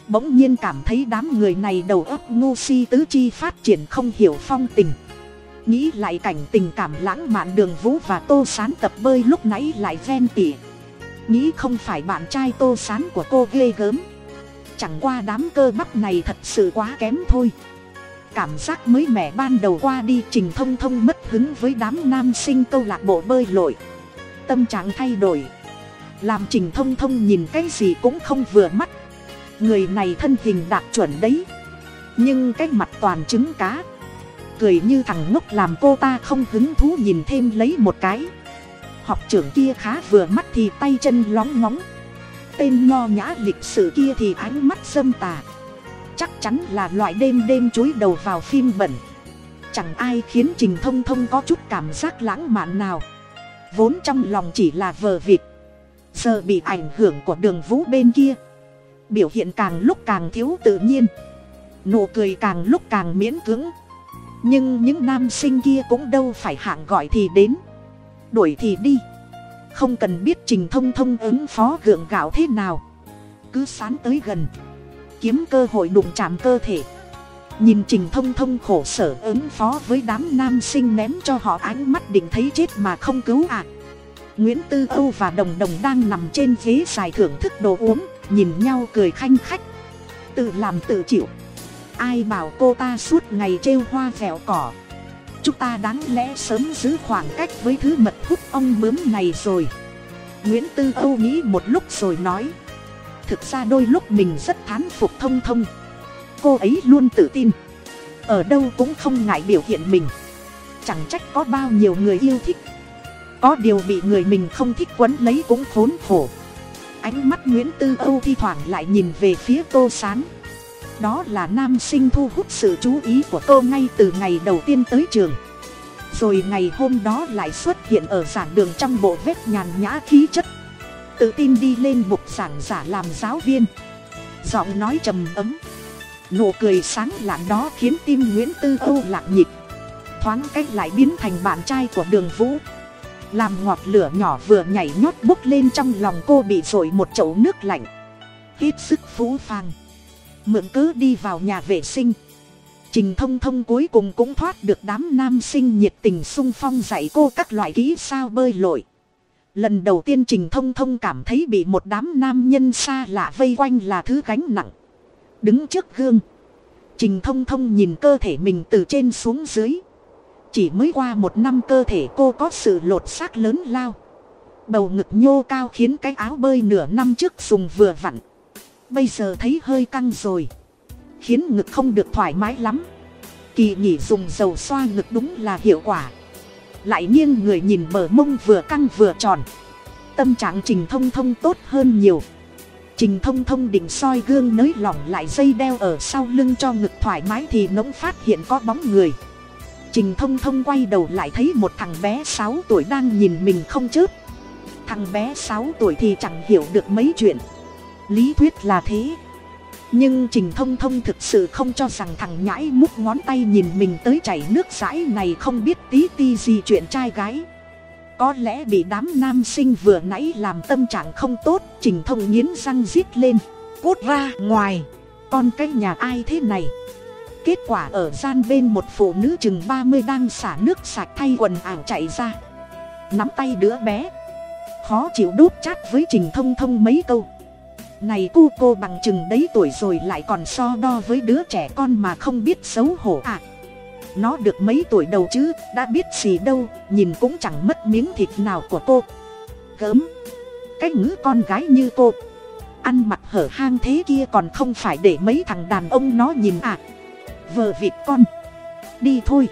Bỗng nhiên cảm thấy đám người này đầu óc ngu si tứ chi phát triển không hiểu phong tình nghĩ lại cảnh tình cảm lãng mạn đường vũ và tô sán tập bơi lúc nãy lại ven tỉ nghĩ không phải bạn trai tô sán của cô ghê gớm. Chẳng qua đám cơ bắp này thật sự quá kém thôi. Cảm giác mới mẻ ban đầu qua đi trình thông thông mất hứng với đám nam sinh câu lạc bộ bơi lội. Tâm trạng thay đổi. Làm trình thông thông nhìn cái gì cũng không vừa mắt. Người này thân hình đạt chuẩn đấy. Nhưng cái mặt toàn trứng cá cười như thằng ngốc làm cô ta không hứng thú nhìn thêm lấy một cái. Học trưởng kia khá vừa mắt thì tay chân lóng ngóng. Tên nho nhã lịch sử kia thì ánh mắt dâm tà. Chắc chắn là loại đêm đêm chối đầu vào phim bẩn. Chẳng ai khiến trình thông thông có chút cảm giác lãng mạn nào. Vốn trong lòng chỉ là vờ vịt. Giờ bị ảnh hưởng của đường vũ bên kia. Biểu hiện càng lúc càng thiếu tự nhiên. Nụ cười càng lúc càng miễn cưỡng nhưng những nam sinh kia cũng đâu phải hạng gọi thì đến. Đuổi thì đi. Không cần biết trình thông thông ứng phó gượng gạo thế nào. Cứ sán tới gần. Kiếm cơ hội đụng chạm cơ thể. Nhìn trình thông thông khổ sở ứng phó với đám nam sinh ném cho họ ánh mắt định thấy chết mà không cứu à. Nguyễn tư âu và đồng đồng đang nằm trên ghế dài thưởng thức đồ uống, nhìn nhau cười khanh khách. Tự làm tự chịu ai bảo cô ta suốt ngày trêu hoa vẹo cỏ? Chúng ta đáng lẽ sớm giữ khoảng cách với thứ mật hút ong bướm này rồi. Nguyễn tư âu nghĩ một lúc rồi nói. Thực ra đôi lúc mình rất thán phục thông thông. Cô ấy luôn tự tin. Ở đâu cũng không ngại biểu hiện mình. Chẳng trách có bao nhiêu người yêu thích. Có điều bị người mình không thích quấn lấy cũng khốn khổ. Ánh mắt nguyễn tư âu thi thoảng lại nhìn về phía tô s á n đó là nam sinh thu hút sự chú ý của cô ngay từ ngày đầu tiên tới trường. Rồi ngày hôm đó lại xuất hiện ở giảng đường trong bộ vết nhàn nhã khí chất. Tự tin đi lên bục giảng giả làm giáo viên. Giọng nói trầm ấm. Nụ cười sáng lạng đó khiến tim nguyễn tư âu lạc nhịp. Thoáng cách lại biến thành bạn trai của đường vũ. Làm ngọt lửa nhỏ vừa nhảy nhót bốc lên trong lòng cô bị rội một chậu nước lạnh. Hết sức phú phàng mượn cớ đi vào nhà vệ sinh. Trình thông thông cuối cùng cũng thoát được đám nam sinh nhiệt tình sung phong dạy cô các loại kỹ sao bơi lội. Lần đầu tiên trình thông thông cảm thấy bị một đám nam nhân xa lạ vây quanh là thứ gánh nặng. Đứng trước gương, trình thông thông nhìn cơ thể mình từ trên xuống dưới. Chỉ mới qua một năm cơ thể cô có sự lột xác lớn lao. Bầu ngực nhô cao khiến cái áo bơi nửa năm trước dùng vừa vặn bây giờ thấy hơi căng rồi. Khiến ngực không được thoải mái lắm. Kỳ nghỉ dùng dầu xoa ngực đúng là hiệu quả. Lại nghiêng người nhìn bờ mông vừa căng vừa tròn. Tâm trạng trình thông thông tốt hơn nhiều. Trình thông thông định soi gương nới lỏng lại dây đeo ở sau lưng cho ngực thoải mái thì ngỗng phát hiện có bóng người. Trình thông thông quay đầu lại thấy một thằng bé sáu tuổi đang nhìn mình không chớp. Thằng bé sáu tuổi thì chẳng hiểu được mấy chuyện lý thuyết là thế. Nhưng trình thông thông thực sự không cho rằng thằng nhãi múc ngón tay nhìn mình tới chảy nước dãi này không biết tí ti gì chuyện trai gái. Có lẽ bị đám nam sinh vừa nãy làm tâm trạng không tốt, trình thông nghiến răng rít lên. Cút ra, ngoài. Con cái nhà ai thế này? Kết quả ở gian bên một phụ nữ chừng ba mươi đang xả nước sạch thay quần ảo chạy ra. Nắm tay đứa bé. Khó chịu đốt chát với trình thông thông mấy câu này cu cô bằng chừng đấy tuổi rồi lại còn so đo với đứa trẻ con mà không biết xấu hổ à. Nó được mấy tuổi đầu chứ, đã biết gì đâu, nhìn cũng chẳng mất miếng thịt nào của cô. Gớm. Cái ngữ con gái như cô. Ăn mặc hở hang thế kia còn không phải để mấy thằng đàn ông nó nhìn à. Vợ vịt con. Đi thôi.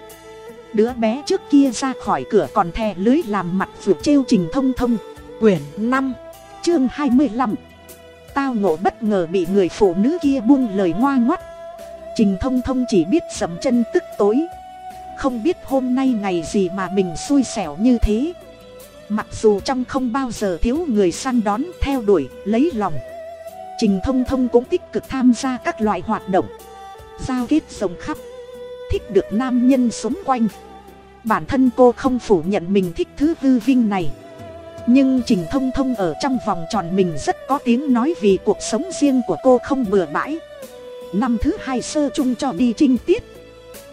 Đứa bé trước kia ra khỏi cửa còn thè lưới làm mặt vượt trêu trình thông thông. Quyển năm, chương hai mươi lăm tao ngộ bất ngờ bị người phụ nữ kia buông lời ngoa ngoắt. Trình thông thông chỉ biết sầm chân tức tối. Không biết hôm nay ngày gì mà mình xui xẻo như thế. Mặc dù trong không bao giờ thiếu người săn đón theo đuổi, lấy lòng. Trình thông thông cũng tích cực tham gia các loại hoạt động. Giao kết rộng khắp. Thích được nam nhân xung quanh. Bản thân cô không phủ nhận mình thích thứ hư vinh này nhưng trình thông thông ở trong vòng tròn mình rất có tiếng nói vì cuộc sống riêng của cô không bừa bãi. Năm thứ hai sơ chung cho đi trinh tiết.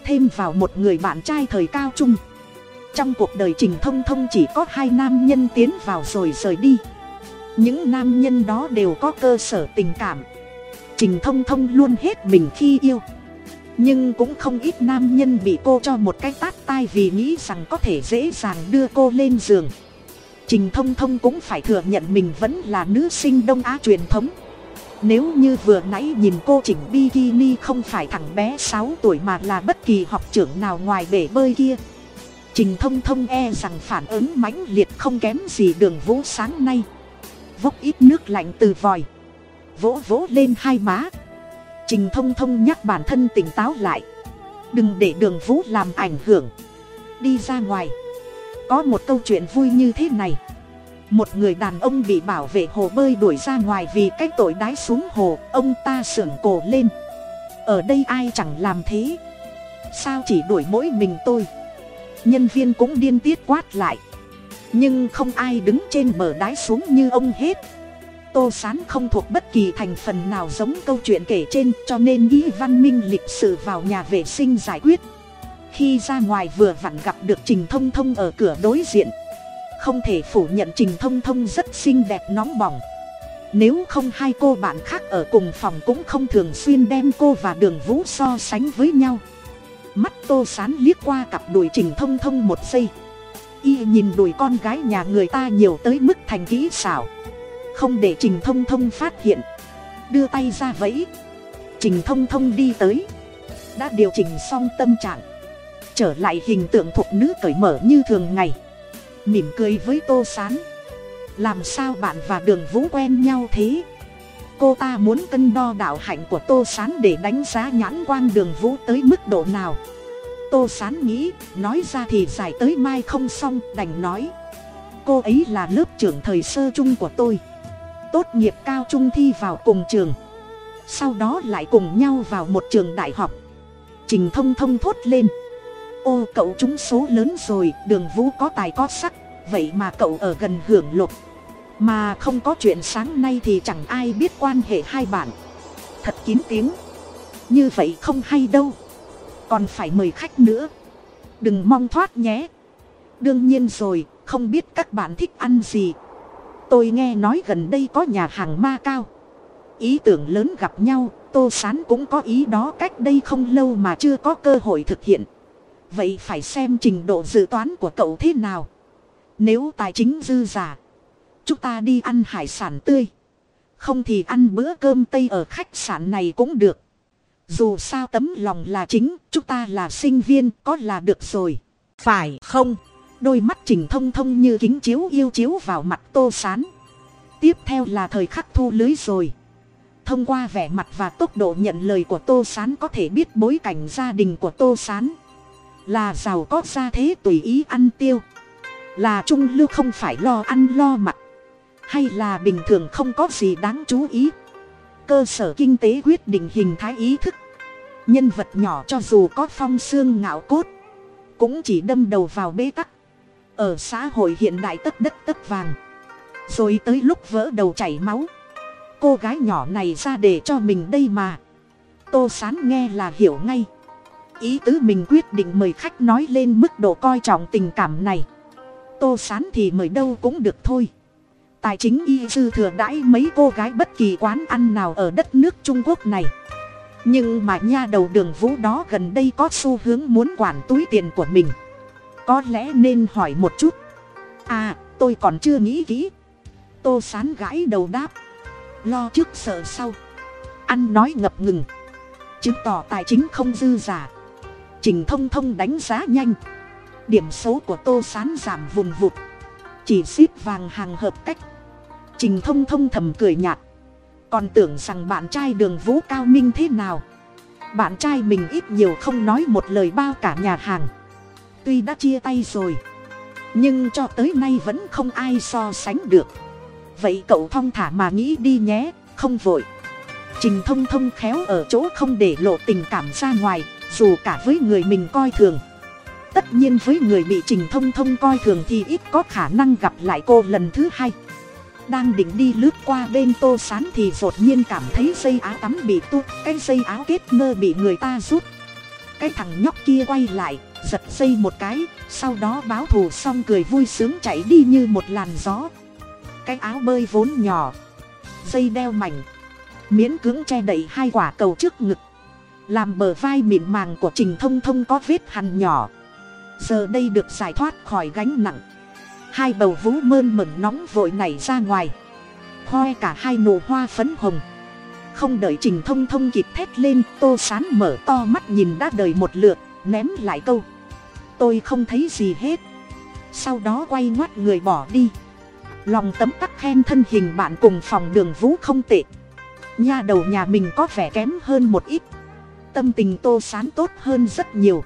Thêm vào một người bạn trai thời cao trung. Trong cuộc đời trình thông thông chỉ có hai nam nhân tiến vào rồi rời đi. Những nam nhân đó đều có cơ sở tình cảm. Trình thông thông luôn hết mình khi yêu. Nhưng cũng không ít nam nhân bị cô cho một cái tát tai vì nghĩ rằng có thể dễ dàng đưa cô lên giường trình thông thông cũng phải thừa nhận mình vẫn là nữ sinh đông á truyền thống. Nếu như vừa nãy nhìn cô chỉnh bikini không phải thằng bé sáu tuổi mà là bất kỳ học trưởng nào ngoài bể bơi kia. Trình thông thông e rằng phản ứng mãnh liệt không kém gì đường vũ sáng nay. Vốc ít nước lạnh từ vòi. Vỗ vỗ lên hai má. Trình thông thông nhắc bản thân tỉnh táo lại. Đừng để đường vũ làm ảnh hưởng. Đi ra ngoài có một câu chuyện vui như thế này. Một người đàn ông bị bảo vệ hồ bơi đuổi ra ngoài vì cái tội đái xuống hồ, ông ta sưởng cổ lên. Ở đây ai chẳng làm thế? Sao chỉ đuổi mỗi mình tôi? Nhân viên cũng điên tiết quát lại. Nhưng không ai đứng trên bờ đái xuống như ông hết. Tô sán không thuộc bất kỳ thành phần nào giống câu chuyện kể trên, cho nên nghĩ văn minh lịch sự vào nhà vệ sinh giải quyết khi ra ngoài vừa vặn gặp được trình thông thông ở cửa đối diện. Không thể phủ nhận trình thông thông rất xinh đẹp nóng bỏng. Nếu không hai cô bạn khác ở cùng phòng cũng không thường xuyên đem cô và đường vũ so sánh với nhau. Mắt tô sán liếc qua cặp đùi trình thông thông một giây. Y nhìn đùi con gái nhà người ta nhiều tới mức thành kỹ xảo. Không để trình thông thông phát hiện. Đưa tay ra vẫy. Trình thông thông đi tới. Đã điều chỉnh xong tâm trạng trở lại hình tượng thục nữ cởi mở như thường ngày. Mỉm cười với tô s á n làm sao bạn và đường vũ quen nhau thế? Cô ta muốn cân đo đạo hạnh của tô s á n để đánh giá nhãn quang đường vũ tới mức độ nào. Tô s á n nghĩ, nói ra thì dài tới mai không xong, đành nói. Cô ấy là lớp trưởng thời sơ chung của tôi. Tốt nghiệp cao trung thi vào cùng trường. Sau đó lại cùng nhau vào một trường đại học. Trình thông thông thốt lên ô, cậu trúng số lớn rồi, đường vũ có tài có sắc, vậy mà cậu ở gần hưởng lục mà không có chuyện sáng nay thì chẳng ai biết quan hệ hai bạn. Thật kín tiếng. Như vậy không hay đâu. Còn phải mời khách nữa. Đừng mong thoát nhé. Đương nhiên rồi, không biết các bạn thích ăn gì. Tôi nghe nói gần đây có nhà hàng ma cao. Ý tưởng lớn gặp nhau, tô sán cũng có ý đó cách đây không lâu mà chưa có cơ hội thực hiện vậy phải xem trình độ dự toán của cậu thế nào. Nếu tài chính dư giả chúng ta đi ăn hải sản tươi. Không thì ăn bữa cơm tây ở khách sạn này cũng được. Dù sao tấm lòng là chính chúng ta là sinh viên có là được rồi. Phải không? Đôi mắt trình thông thông như kính chiếu yêu chiếu vào mặt tô sán. Tiếp theo là thời khắc thu lưới rồi. Thông qua vẻ mặt và tốc độ nhận lời của tô sán có thể biết bối cảnh gia đình của tô sán là giàu có gia thế tùy ý ăn tiêu. Là trung lưu không phải lo ăn lo mặc. Hay là bình thường không có gì đáng chú ý. Cơ sở kinh tế quyết định hình thái ý thức. Nhân vật nhỏ cho dù có phong xương ngạo cốt. Cũng chỉ đâm đầu vào bế tắc. Ở xã hội hiện đại tất đất tất vàng. Rồi tới lúc vỡ đầu chảy máu. Cô gái nhỏ này ra để cho mình đây mà. Tô sán nghe là hiểu ngay ý tứ mình quyết định mời khách nói lên mức độ coi trọng tình cảm này. Tô sán thì mời đâu cũng được thôi. Tài chính y dư thừa đãi mấy cô gái bất kỳ quán ăn nào ở đất nước trung quốc này. Nhưng mà nha đầu đường vũ đó gần đây có xu hướng muốn quản túi tiền của mình. Có lẽ nên hỏi một chút. À tôi còn chưa nghĩ kỹ. Tô sán gãi đầu đáp. Lo trước sợ sau. Ăn nói ngập ngừng. Chứng tỏ tài chính không dư giả trình thông thông đánh giá nhanh. Điểm số của tô sán giảm vùng vụt. Chỉ ship vàng hàng hợp cách. Trình thông thông thầm cười nhạt. Còn tưởng rằng bạn trai đường vũ cao minh thế nào? Bạn trai mình ít nhiều không nói một lời bao cả nhà hàng. Tuy đã chia tay rồi, nhưng cho tới nay vẫn không ai so sánh được. Vậy cậu thong thả mà nghĩ đi nhé, không vội. Trình thông thông khéo ở chỗ không để lộ tình cảm ra ngoài dù cả với người mình coi thường. Tất nhiên với người bị trình thông thông coi thường thì ít có khả năng gặp lại cô lần thứ hai. Đang định đi lướt qua bên tô sán thì đột nhiên cảm thấy dây áo tắm bị tu, cái dây áo kết nơ bị người ta rút. Cái thằng nhóc kia quay lại, giật dây một cái, sau đó báo thù xong cười vui sướng chạy đi như một làn gió. Cái áo bơi vốn nhỏ, dây đeo mảnh, miễn cưỡng che đậy hai quả cầu trước ngực làm bờ vai mịn màng của trình thông thông có vết hằn nhỏ. Giờ đây được giải thoát khỏi gánh nặng. Hai bầu vú mơn mẩn nóng vội nảy ra ngoài. Hoe cả hai nụ hoa phấn hồng. Không đợi trình thông thông kịp thét lên, tô sán mở to mắt nhìn đã đời một lượt, ném lại câu. Tôi không thấy gì hết. Sau đó quay ngoắt người bỏ đi. Lòng tấm tắc khen thân hình bạn cùng phòng đường vũ không tệ. Nha đầu nhà mình có vẻ kém hơn một ít tâm tình tô sán tốt hơn rất nhiều.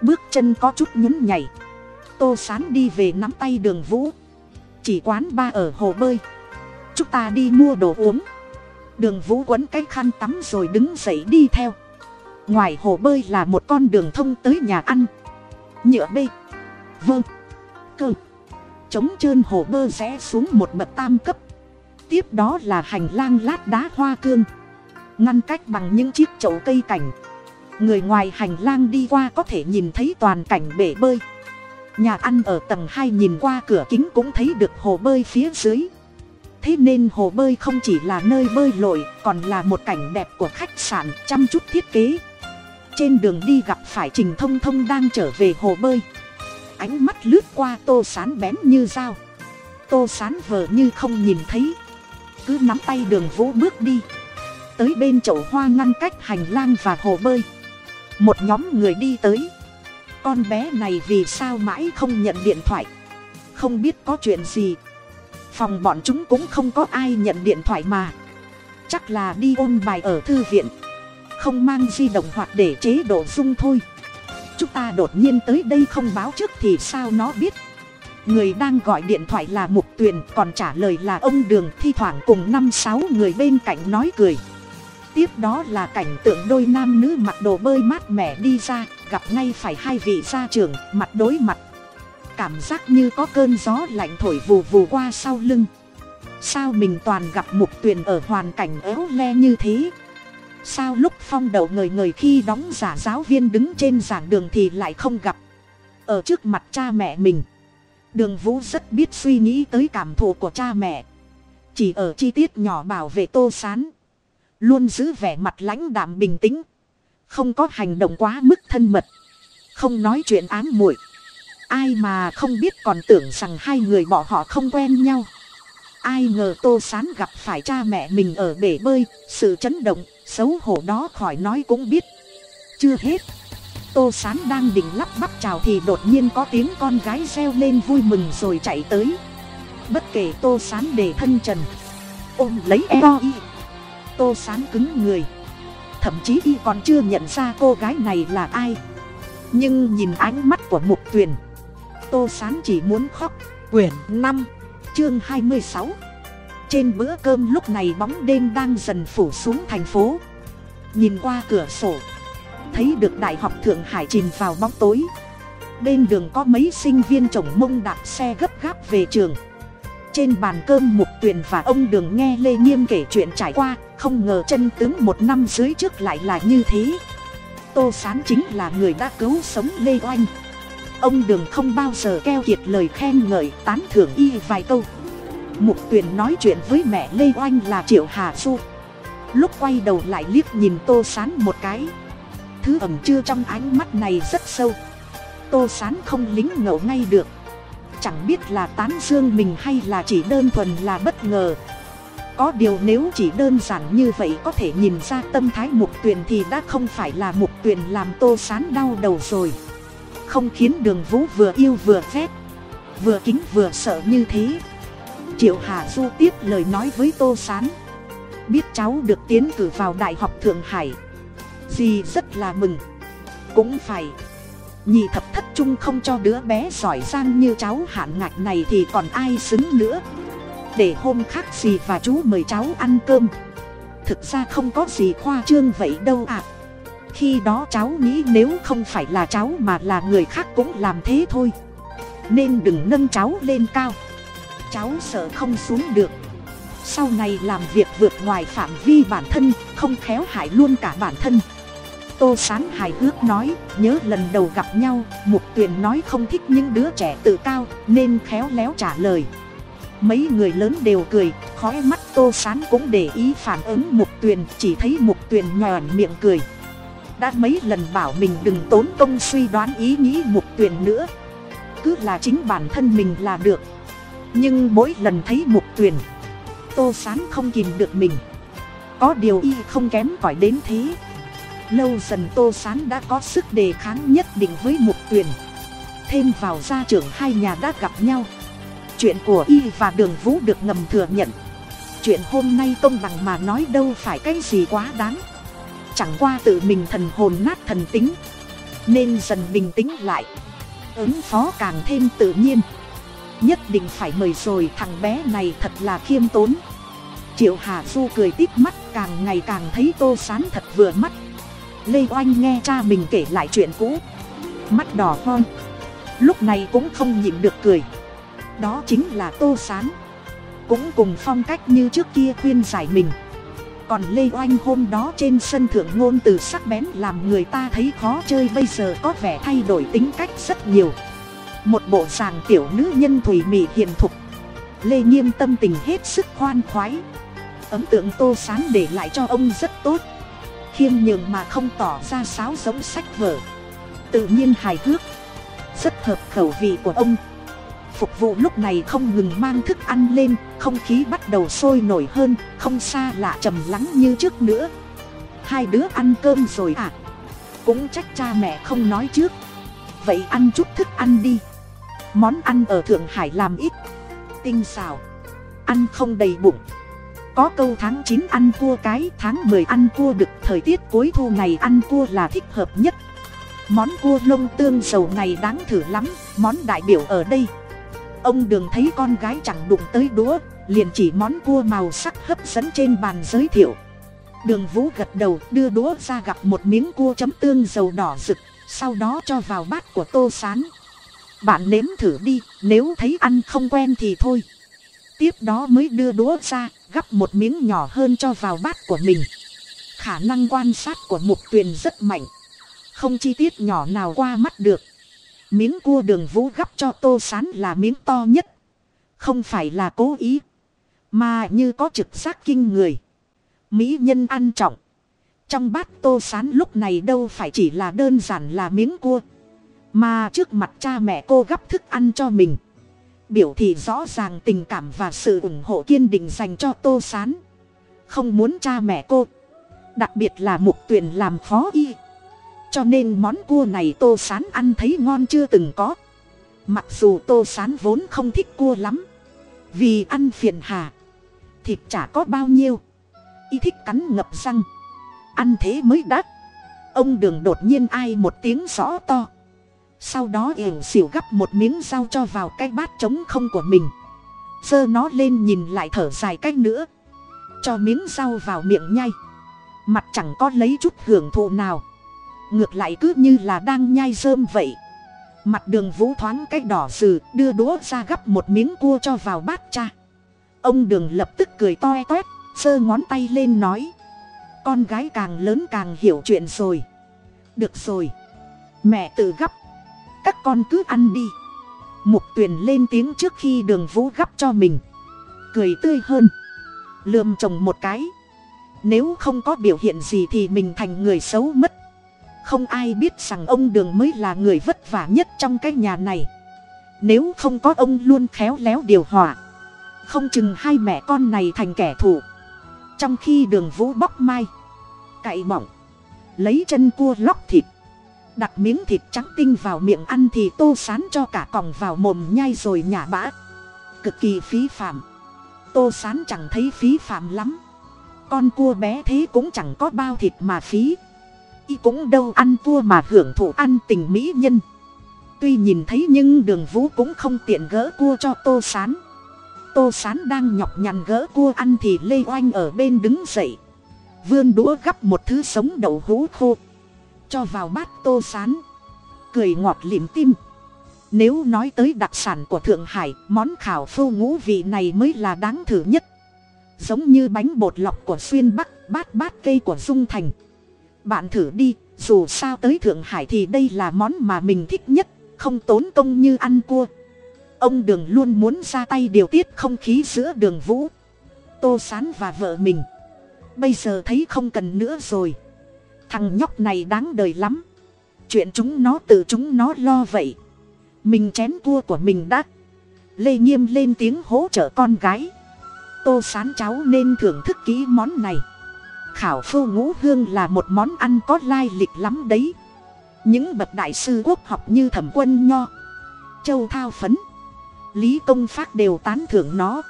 Bước chân có chút nhún nhảy. Tô sán đi về nắm tay đường vũ. Chỉ quán ba ở hồ bơi. Chúng ta đi mua đồ uống. Đường vũ quấn cái khăn tắm rồi đứng dậy đi theo. Ngoài hồ bơi là một con đường thông tới nhà ăn. Nhựa bê. Vâng cơ. Chống trơn hồ bơ rẽ xuống một bậc tam cấp. Tiếp đó là hành lang lát đá hoa cương ngăn cách bằng những chiếc chậu cây cảnh. Người ngoài hành lang đi qua có thể nhìn thấy toàn cảnh bể bơi. Nhà ăn ở tầng hai nhìn qua cửa kính cũng thấy được hồ bơi phía dưới. Thế nên hồ bơi không chỉ là nơi bơi lội, còn là một cảnh đẹp của khách sạn chăm chút thiết kế. Trên đường đi gặp phải trình thông thông đang trở về hồ bơi. Ánh mắt lướt qua tô sán bén như dao. Tô sán vờ như không nhìn thấy. Cứ nắm tay đường vũ bước đi tới bên chậu hoa ngăn cách hành lang và hồ bơi. Một nhóm người đi tới. Con bé này vì sao mãi không nhận điện thoại? Không biết có chuyện gì. Phòng bọn chúng cũng không có ai nhận điện thoại mà. Chắc là đi ôn bài ở thư viện. Không mang di động hoặc để chế độ dung thôi. Chúng ta đột nhiên tới đây không báo trước thì sao nó biết? Người đang gọi điện thoại là mục tuyền, còn trả lời là ông đường thi thoảng cùng năm sáu người bên cạnh nói cười tiếp đó là cảnh tượng đôi nam nữ mặc đồ bơi mát mẻ đi ra, gặp ngay phải hai vị gia trưởng, mặt đối mặt. Cảm giác như có cơn gió lạnh thổi vù vù qua sau lưng. Sao mình toàn gặp mục tuyền ở hoàn cảnh éo le như thế? Sao lúc phong đầu ngời ngời khi đóng giả giáo viên đứng trên giảng đường thì lại không gặp? Ở trước mặt cha mẹ mình. Đường vũ rất biết suy nghĩ tới cảm thụ của cha mẹ. Chỉ ở chi tiết nhỏ bảo vệ tô sán. Luôn giữ vẻ mặt lãnh đạm bình tĩnh. Không có hành động quá mức thân mật. Không nói chuyện ám muội Ai mà không biết còn tưởng rằng hai người bọn họ không quen nhau. Ai ngờ Tô Sán gặp phải cha mẹ mình ở bể bơi, sự chấn động, xấu hổ đó khỏi nói cũng biết. Chưa hết. Tô Sán đang định lắp bắp chào thì đột nhiên có tiếng con gái reo lên vui mừng rồi chạy tới. Bất kể Tô Sán để thân trần. Ôm lấy eo y. Tô Sán cứng người. Thậm chí y còn chưa nhận ra cô gái này là ai. Nhưng nhìn ánh mắt của Mục Tuyền, Tô Sán chỉ muốn khóc. Quyển năm, chương hai mươi sáu. Trên bữa cơm lúc này bóng đêm đang dần phủ xuống thành phố. Nhìn qua cửa sổ, Thấy được Đại học Thượng Hải chìm vào bóng tối. Bên đường có mấy sinh viên chồng mông đạp xe gấp gáp về trường. Trên bàn cơm Mục Tuyền và ông Đường nghe Lê Nghiêm kể chuyện trải qua, Không ngờ chân tướng một năm dưới trước lại là như thế. Tô Sán chính là người đã cứu sống Lê Oanh. Ông Đường không bao giờ keo kiệt lời khen ngợi, tán thưởng y vài câu. Mục Tuyền nói chuyện với mẹ Lê Oanh là Triệu Hà Du Lúc quay đầu lại liếc nhìn Tô Sán một cái. Thứ ẩm chưa trong ánh mắt này rất sâu. Tô Sán không lính ngậu ngay được. Chẳng biết là tán dương mình hay là chỉ đơn thuần là bất ngờ. Có điều nếu chỉ đơn giản như vậy có thể nhìn ra tâm thái mục tuyền thì đã không phải là mục tuyền làm tô sán đau đầu rồi. Không khiến đường vũ vừa yêu vừa ghét, vừa kính vừa sợ như thế. Triệu hà du tiếp lời nói với tô sán. Biết cháu được tiến cử vào đại học thượng hải. Dì rất là mừng. Cũng phải nhị thập thất trung không cho đứa bé giỏi giang như cháu hạn ngạch này thì còn ai xứng nữa. Để hôm khác gì và chú mời cháu ăn cơm. Thực ra không có gì khoa trương vậy đâu ạ. À. khi đó cháu nghĩ nếu không phải là cháu mà là người khác cũng làm thế thôi. Nên đừng nâng cháu lên cao. Cháu sợ không xuống được. Sau này làm việc vượt ngoài phạm vi bản thân, không khéo hại luôn cả bản thân tô sán hài hước nói, nhớ lần đầu gặp nhau, mục tuyền nói không thích những đứa trẻ tự cao, nên khéo léo trả lời. Mấy người lớn đều cười khói mắt tô sán cũng để ý phản ứng mục tuyền, chỉ thấy mục tuyền nhòn miệng cười. Đã mấy lần bảo mình đừng tốn công suy đoán ý nghĩ mục tuyền nữa, cứ là chính bản thân mình là được. Nhưng mỗi lần thấy mục tuyền, tô sán không kìm được mình. Có điều y không kém cỏi đến thế lâu dần tô sán đã có sức đề kháng nhất định với mục tuyền thêm vào gia trưởng hai nhà đã gặp nhau. Chuyện của y và đường vũ được ngầm thừa nhận. Chuyện hôm nay công bằng mà nói đâu phải cái gì quá đáng. Chẳng qua tự mình thần hồn nát thần tính, nên dần bình tĩnh lại. Ứng phó càng thêm tự nhiên. Nhất định phải mời rồi, thằng bé này thật là khiêm tốn. Triệu hà du cười tít mắt, càng ngày càng thấy tô sán thật vừa mắt lê oanh nghe cha mình kể lại chuyện cũ. Mắt đỏ hon lúc này cũng không nhịn được cười. Đó chính là tô s á n cũng cùng phong cách như trước kia khuyên giải mình. Còn lê oanh hôm đó trên sân thượng ngôn từ sắc bén làm người ta thấy khó chơi, bây giờ có vẻ thay đổi tính cách rất nhiều. Một bộ sàng tiểu nữ nhân thủy mị hiền thục. Lê nghiêm tâm tình hết sức khoan khoái. Ấn tượng tô sán để lại cho ông rất tốt khiêm nhường mà không tỏ ra sáo giống sách vở. Tự nhiên hài hước. Rất hợp khẩu vị của ông. Phục vụ lúc này không ngừng mang thức ăn lên, không khí bắt đầu sôi nổi hơn, không xa lạ trầm lắng như trước nữa. Hai đứa ăn cơm rồi à? Cũng trách cha mẹ không nói trước. Vậy ăn chút thức ăn đi. Món ăn ở thượng hải làm ít. Tinh xào. Ăn không đầy bụng có câu tháng chín ăn cua cái, tháng mười ăn cua đực. Thời tiết cuối thu này ăn cua là thích hợp nhất. Món cua lông tương dầu này đáng thử lắm, món đại biểu ở đây. Ông đường thấy con gái chẳng đụng tới đũa, liền chỉ món cua màu sắc hấp dẫn trên bàn giới thiệu. Đường vũ gật đầu, đưa đũa ra gặp một miếng cua chấm tương dầu đỏ rực, sau đó cho vào bát của tô sán. Bạn nếm thử đi, nếu thấy ăn không quen thì thôi tiếp đó mới đưa đũa ra, gắp một miếng nhỏ hơn cho vào bát của mình. Khả năng quan sát của mục tuyền rất mạnh. Không chi tiết nhỏ nào qua mắt được. Miếng cua đường vũ gắp cho tô sán là miếng to nhất. Không phải là cố ý, mà như có trực giác kinh người. Mỹ nhân ăn trọng. Trong bát tô sán lúc này đâu phải chỉ là đơn giản là miếng cua, mà trước mặt cha mẹ cô gắp thức ăn cho mình biểu thị rõ ràng tình cảm và sự ủng hộ kiên định dành cho tô sán. Không muốn cha mẹ cô, đặc biệt là mục tuyển làm khó y. Cho nên món cua này tô sán ăn thấy ngon chưa từng có. Mặc dù tô sán vốn không thích cua lắm, vì ăn phiền hà, thịt chả có bao nhiêu. Y thích cắn ngập răng, ăn thế mới đắt. Ông đường đột nhiên ai một tiếng rõ to sau đó ỉu xỉu gắp một miếng rau cho vào cái bát trống không của mình. Giơ nó lên nhìn lại thở dài cách nữa. Cho miếng rau vào miệng nhai. Mặt chẳng có lấy chút hưởng thụ nào. Ngược lại cứ như là đang nhai rơm vậy. Mặt đường vũ thoáng cái đỏ rừ, đưa đũa ra gắp một miếng cua cho vào bát cha. Ông đường lập tức cười toe toét, giơ ngón tay lên nói. Con gái càng lớn càng hiểu chuyện rồi. Được rồi. Mẹ tự gắp các con cứ ăn đi. Mục tuyền lên tiếng trước khi đường vũ gắp cho mình. Cười tươi hơn. Lườm chồng một cái. Nếu không có biểu hiện gì thì mình thành người xấu mất. Không ai biết rằng ông đường mới là người vất vả nhất trong cái nhà này. Nếu không có ông luôn khéo léo điều hòa. Không chừng hai mẹ con này thành kẻ thù. Trong khi đường vũ bóc mai. Cậy mỏng lấy chân cua lóc thịt đặt miếng thịt trắng tinh vào miệng ăn thì tô sán cho cả còng vào mồm nhai rồi nhả bã. Cực kỳ phí phạm. Tô sán chẳng thấy phí phạm lắm. Con cua bé thế cũng chẳng có bao thịt mà phí. Y cũng đâu ăn cua mà hưởng thụ ăn tình mỹ nhân. Tuy nhìn thấy nhưng đường vũ cũng không tiện gỡ cua cho tô sán. Tô sán đang nhọc nhằn gỡ cua ăn thì lê oanh ở bên đứng dậy. Vươn đũa gắp một thứ sống đậu hũ khô cho vào bát tô sán. Cười ngọt lịm tim. Nếu nói tới đặc sản của thượng hải, món khảo phô ngũ vị này mới là đáng thử nhất. Giống như bánh bột lọc của xuyên bắc, bát bát cây của dung thành. Bạn thử đi, dù sao tới thượng hải thì đây là món mà mình thích nhất, không tốn công như ăn cua. Ông đường luôn muốn ra tay điều tiết không khí giữa đường vũ. Tô sán và vợ mình. Bây giờ thấy không cần nữa rồi thằng nhóc này đáng đời lắm. Chuyện chúng nó tự chúng nó lo vậy. Mình chén cua của mình đã. Lê nghiêm lên tiếng hỗ trợ con gái. Tô sán cháu nên thưởng thức kỹ món này. Khảo phu ngũ hương là một món ăn có lai lịch lắm đấy. Những bậc đại sư quốc học như thẩm quân nho, châu thao phấn, lý công phát đều tán thưởng nó.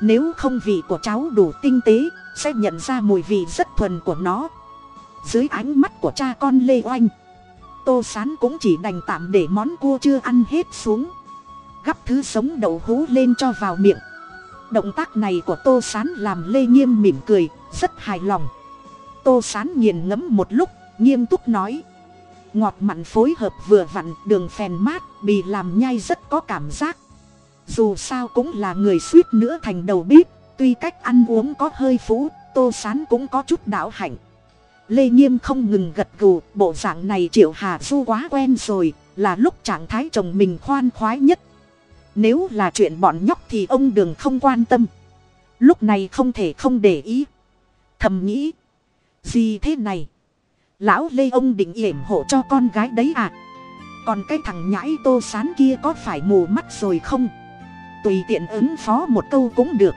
Nếu không vị của cháu đủ tinh tế, sẽ nhận ra mùi vị rất thuần của nó dưới ánh mắt của cha con lê oanh, tô sán cũng chỉ đành tạm để món cua chưa ăn hết xuống. Gắp thứ sống đậu hú lên cho vào miệng. Động tác này của tô sán làm lê nghiêm mỉm cười, rất hài lòng. Tô sán nghiền ngẫm một lúc, nghiêm túc nói, ngọt mặn phối hợp vừa vặn, đường phèn mát, bì làm nhai rất có cảm giác. Dù sao cũng là người suýt nữa thành đầu bếp, tuy cách ăn uống có hơi phú, tô sán cũng có chút đạo hạnh lê nghiêm không ngừng gật gù, bộ dạng này triệu hà du quá quen rồi, là lúc trạng thái chồng mình khoan khoái nhất. Nếu là chuyện bọn nhóc thì ông đường không quan tâm. Lúc này không thể không để ý. Thầm nghĩ, gì thế này? Lão lê ông định yểm hộ cho con gái đấy à? Còn cái thằng nhãi tô sán kia có phải mù mắt rồi không? Tùy tiện ứng phó một câu cũng được.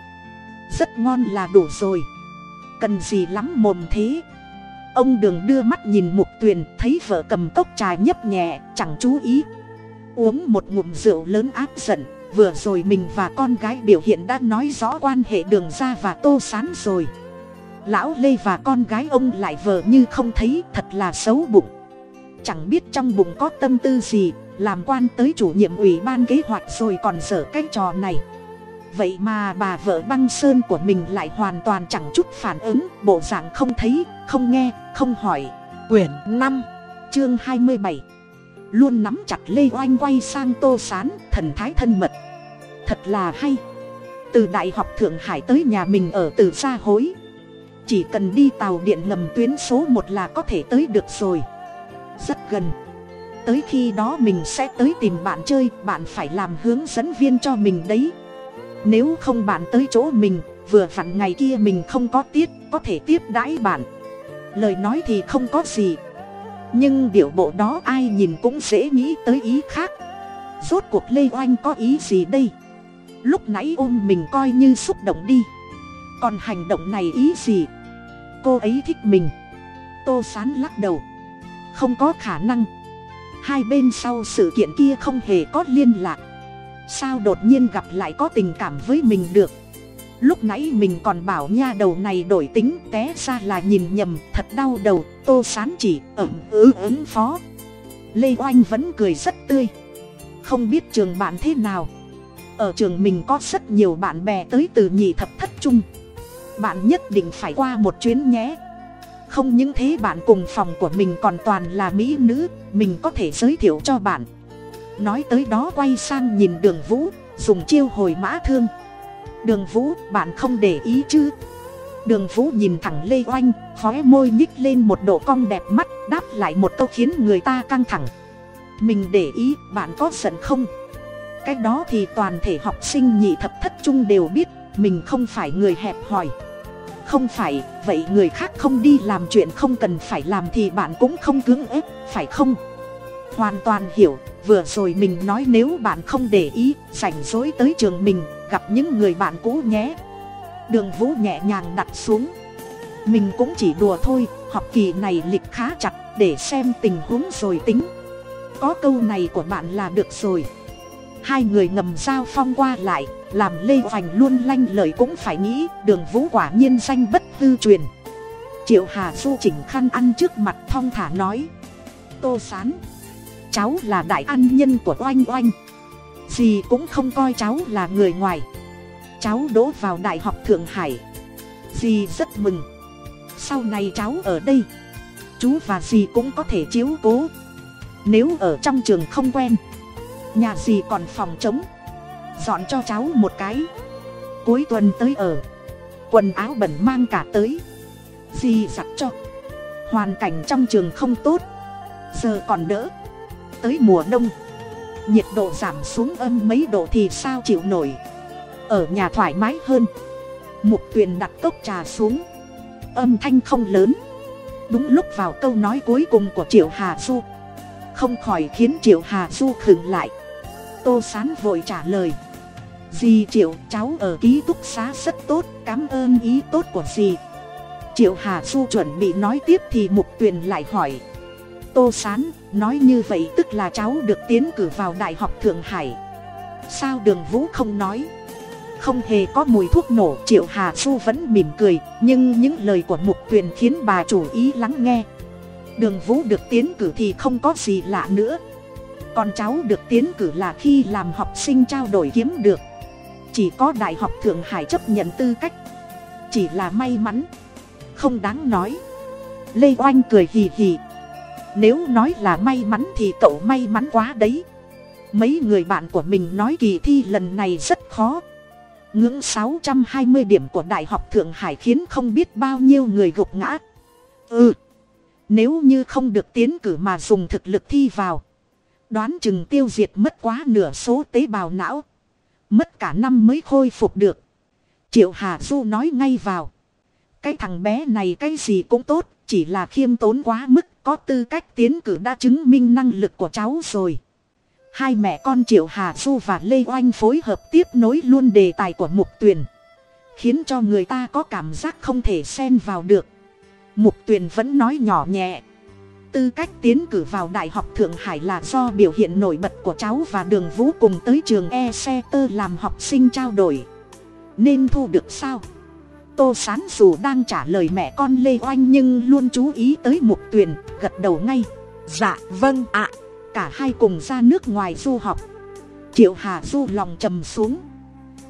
Rất ngon là đủ rồi. Cần gì lắm mồm thế? Ông đường đưa mắt nhìn mục tuyền, thấy vợ cầm cốc trà nhấp nhẹ, chẳng chú ý. Uống một ngụm rượu lớn áp giận, vừa rồi mình và con gái biểu hiện đã nói rõ quan hệ đường ra và tô sán rồi. Lão lê và con gái ông lại vờ như không thấy, thật là xấu bụng. Chẳng biết trong bụng có tâm tư gì, làm quan tới chủ nhiệm ủy ban kế hoạch rồi còn dở cái trò này vậy mà bà vợ băng sơn của mình lại hoàn toàn chẳng chút phản ứng. Bộ dạng không thấy, không nghe, không hỏi. Quyển năm, chương hai mươi bảy. Luôn nắm chặt lê oanh quay sang tô sán, thần thái thân mật. Thật là hay. Từ đại học thượng hải tới nhà mình ở từ xa hối. Chỉ cần đi tàu điện ngầm tuyến số một là có thể tới được rồi. Rất gần. Tới khi đó mình sẽ tới tìm bạn chơi, bạn phải làm hướng dẫn viên cho mình đấy nếu không bạn tới chỗ mình, vừa vặn ngày kia mình không có tiết, có thể tiếp đãi bạn. Lời nói thì không có gì. Nhưng điệu bộ đó ai nhìn cũng dễ nghĩ tới ý khác. Rốt cuộc lê oanh có ý gì đây? Lúc nãy ôm mình coi như xúc động đi. Còn hành động này ý gì? Cô ấy thích mình. Tô sán lắc đầu. Không có khả năng. Hai bên sau sự kiện kia không hề có liên lạc sao đột nhiên gặp lại có tình cảm với mình được? Lúc nãy mình còn bảo nha đầu này đổi tính, té ra là nhìn nhầm, thật đau đầu, tô sán chỉ, ẩm, ứ, ứng phó. Lê oanh vẫn cười rất tươi. Không biết trường bạn thế nào. Ở trường mình có rất nhiều bạn bè tới từ nhị thập thất trung. Bạn nhất định phải qua một chuyến nhé. Không những thế bạn cùng phòng của mình còn toàn là mỹ nữ, mình có thể giới thiệu cho bạn nói tới đó quay sang nhìn đường vũ, dùng chiêu hồi mã thương. Đường vũ, bạn không để ý chứ? Đường vũ nhìn thẳng lê oanh khói môi nhích lên một độ cong đẹp mắt, đáp lại một câu khiến người ta căng thẳng. Mình để ý, bạn có giận không? Cái đó thì toàn thể học sinh nhị thập thất trung đều biết, mình không phải người hẹp hòi. Không phải, vậy người khác không đi làm chuyện không cần phải làm thì bạn cũng không cưỡng ép, phải không? Hoàn toàn hiểu vừa rồi mình nói nếu bạn không để ý, rảnh rối tới trường mình, gặp những người bạn cũ nhé. Đường vũ nhẹ nhàng đặt xuống. Mình cũng chỉ đùa thôi, học kỳ này lịch khá chặt, để xem tình huống rồi tính. Có câu này của bạn là được rồi. Hai người ngầm giao phong qua lại, làm lê hoành luôn lanh lời cũng phải nghĩ, đường vũ quả nhiên danh bất hư truyền. Triệu hà du chỉnh khăn ăn trước mặt thong thả nói. Tô sán cháu là đại an nhân của oanh oanh. Dì cũng không coi cháu là người ngoài. Cháu đỗ vào đại học thượng hải. Dì rất mừng. Sau này cháu ở đây, chú và dì cũng có thể chiếu cố. Nếu ở trong trường không quen, nhà dì còn phòng trống dọn cho cháu một cái. Cuối tuần tới ở, quần áo bẩn mang cả tới. Dì giặt cho. Hoàn cảnh trong trường không tốt. Giờ còn đỡ tới mùa đông. Nhiệt độ giảm xuống âm mấy độ thì sao chịu nổi. Ở nhà thoải mái hơn. Mục tuyền đặt cốc trà xuống. Âm thanh không lớn. Đúng lúc vào câu nói cuối cùng của triệu hà du. Không khỏi khiến triệu hà du khựng lại. Tô sán vội trả lời. Dì triệu, cháu ở ký túc xá rất tốt, cảm ơn ý tốt của dì. Triệu hà du chuẩn bị nói tiếp thì mục tuyền lại hỏi tô sán, nói như vậy tức là cháu được tiến cử vào đại học thượng hải. Sao đường vũ không nói? Không hề có mùi thuốc nổ, triệu hà du vẫn mỉm cười, nhưng những lời của mục tuyền khiến bà chủ ý lắng nghe. Đường vũ được tiến cử thì không có gì lạ nữa. Còn cháu được tiến cử là khi làm học sinh trao đổi kiếm được. Chỉ có đại học thượng hải chấp nhận tư cách. Chỉ là may mắn. Không đáng nói. Lê oanh cười hì hì nếu nói là may mắn thì cậu may mắn quá đấy. Mấy người bạn của mình nói kỳ thi lần này rất khó. Ngưỡng sáu trăm hai mươi điểm của đại học thượng hải khiến không biết bao nhiêu người gục ngã. Ừ nếu như không được tiến cử mà dùng thực lực thi vào, đoán chừng tiêu diệt mất quá nửa số tế bào não, mất cả năm mới khôi phục được. Triệu hà du nói ngay vào. Cái thằng bé này cái gì cũng tốt, chỉ là khiêm tốn quá mức có tư cách tiến cử đã chứng minh năng lực của cháu rồi. Hai mẹ con triệu hà du và lê oanh phối hợp tiếp nối luôn đề tài của mục tuyền, khiến cho người ta có cảm giác không thể xen vào được. Mục tuyền vẫn nói nhỏ nhẹ, tư cách tiến cử vào đại học thượng hải là do biểu hiện nổi bật của cháu và đường vũ cùng tới trường e xe tơ làm học sinh trao đổi. Nên thu được sao? Tô sán dù đang trả lời mẹ con lê oanh nhưng luôn chú ý tới mục tuyền gật đầu ngay. Dạ vâng ạ. Cả hai cùng ra nước ngoài du học. Triệu hà du lòng trầm xuống.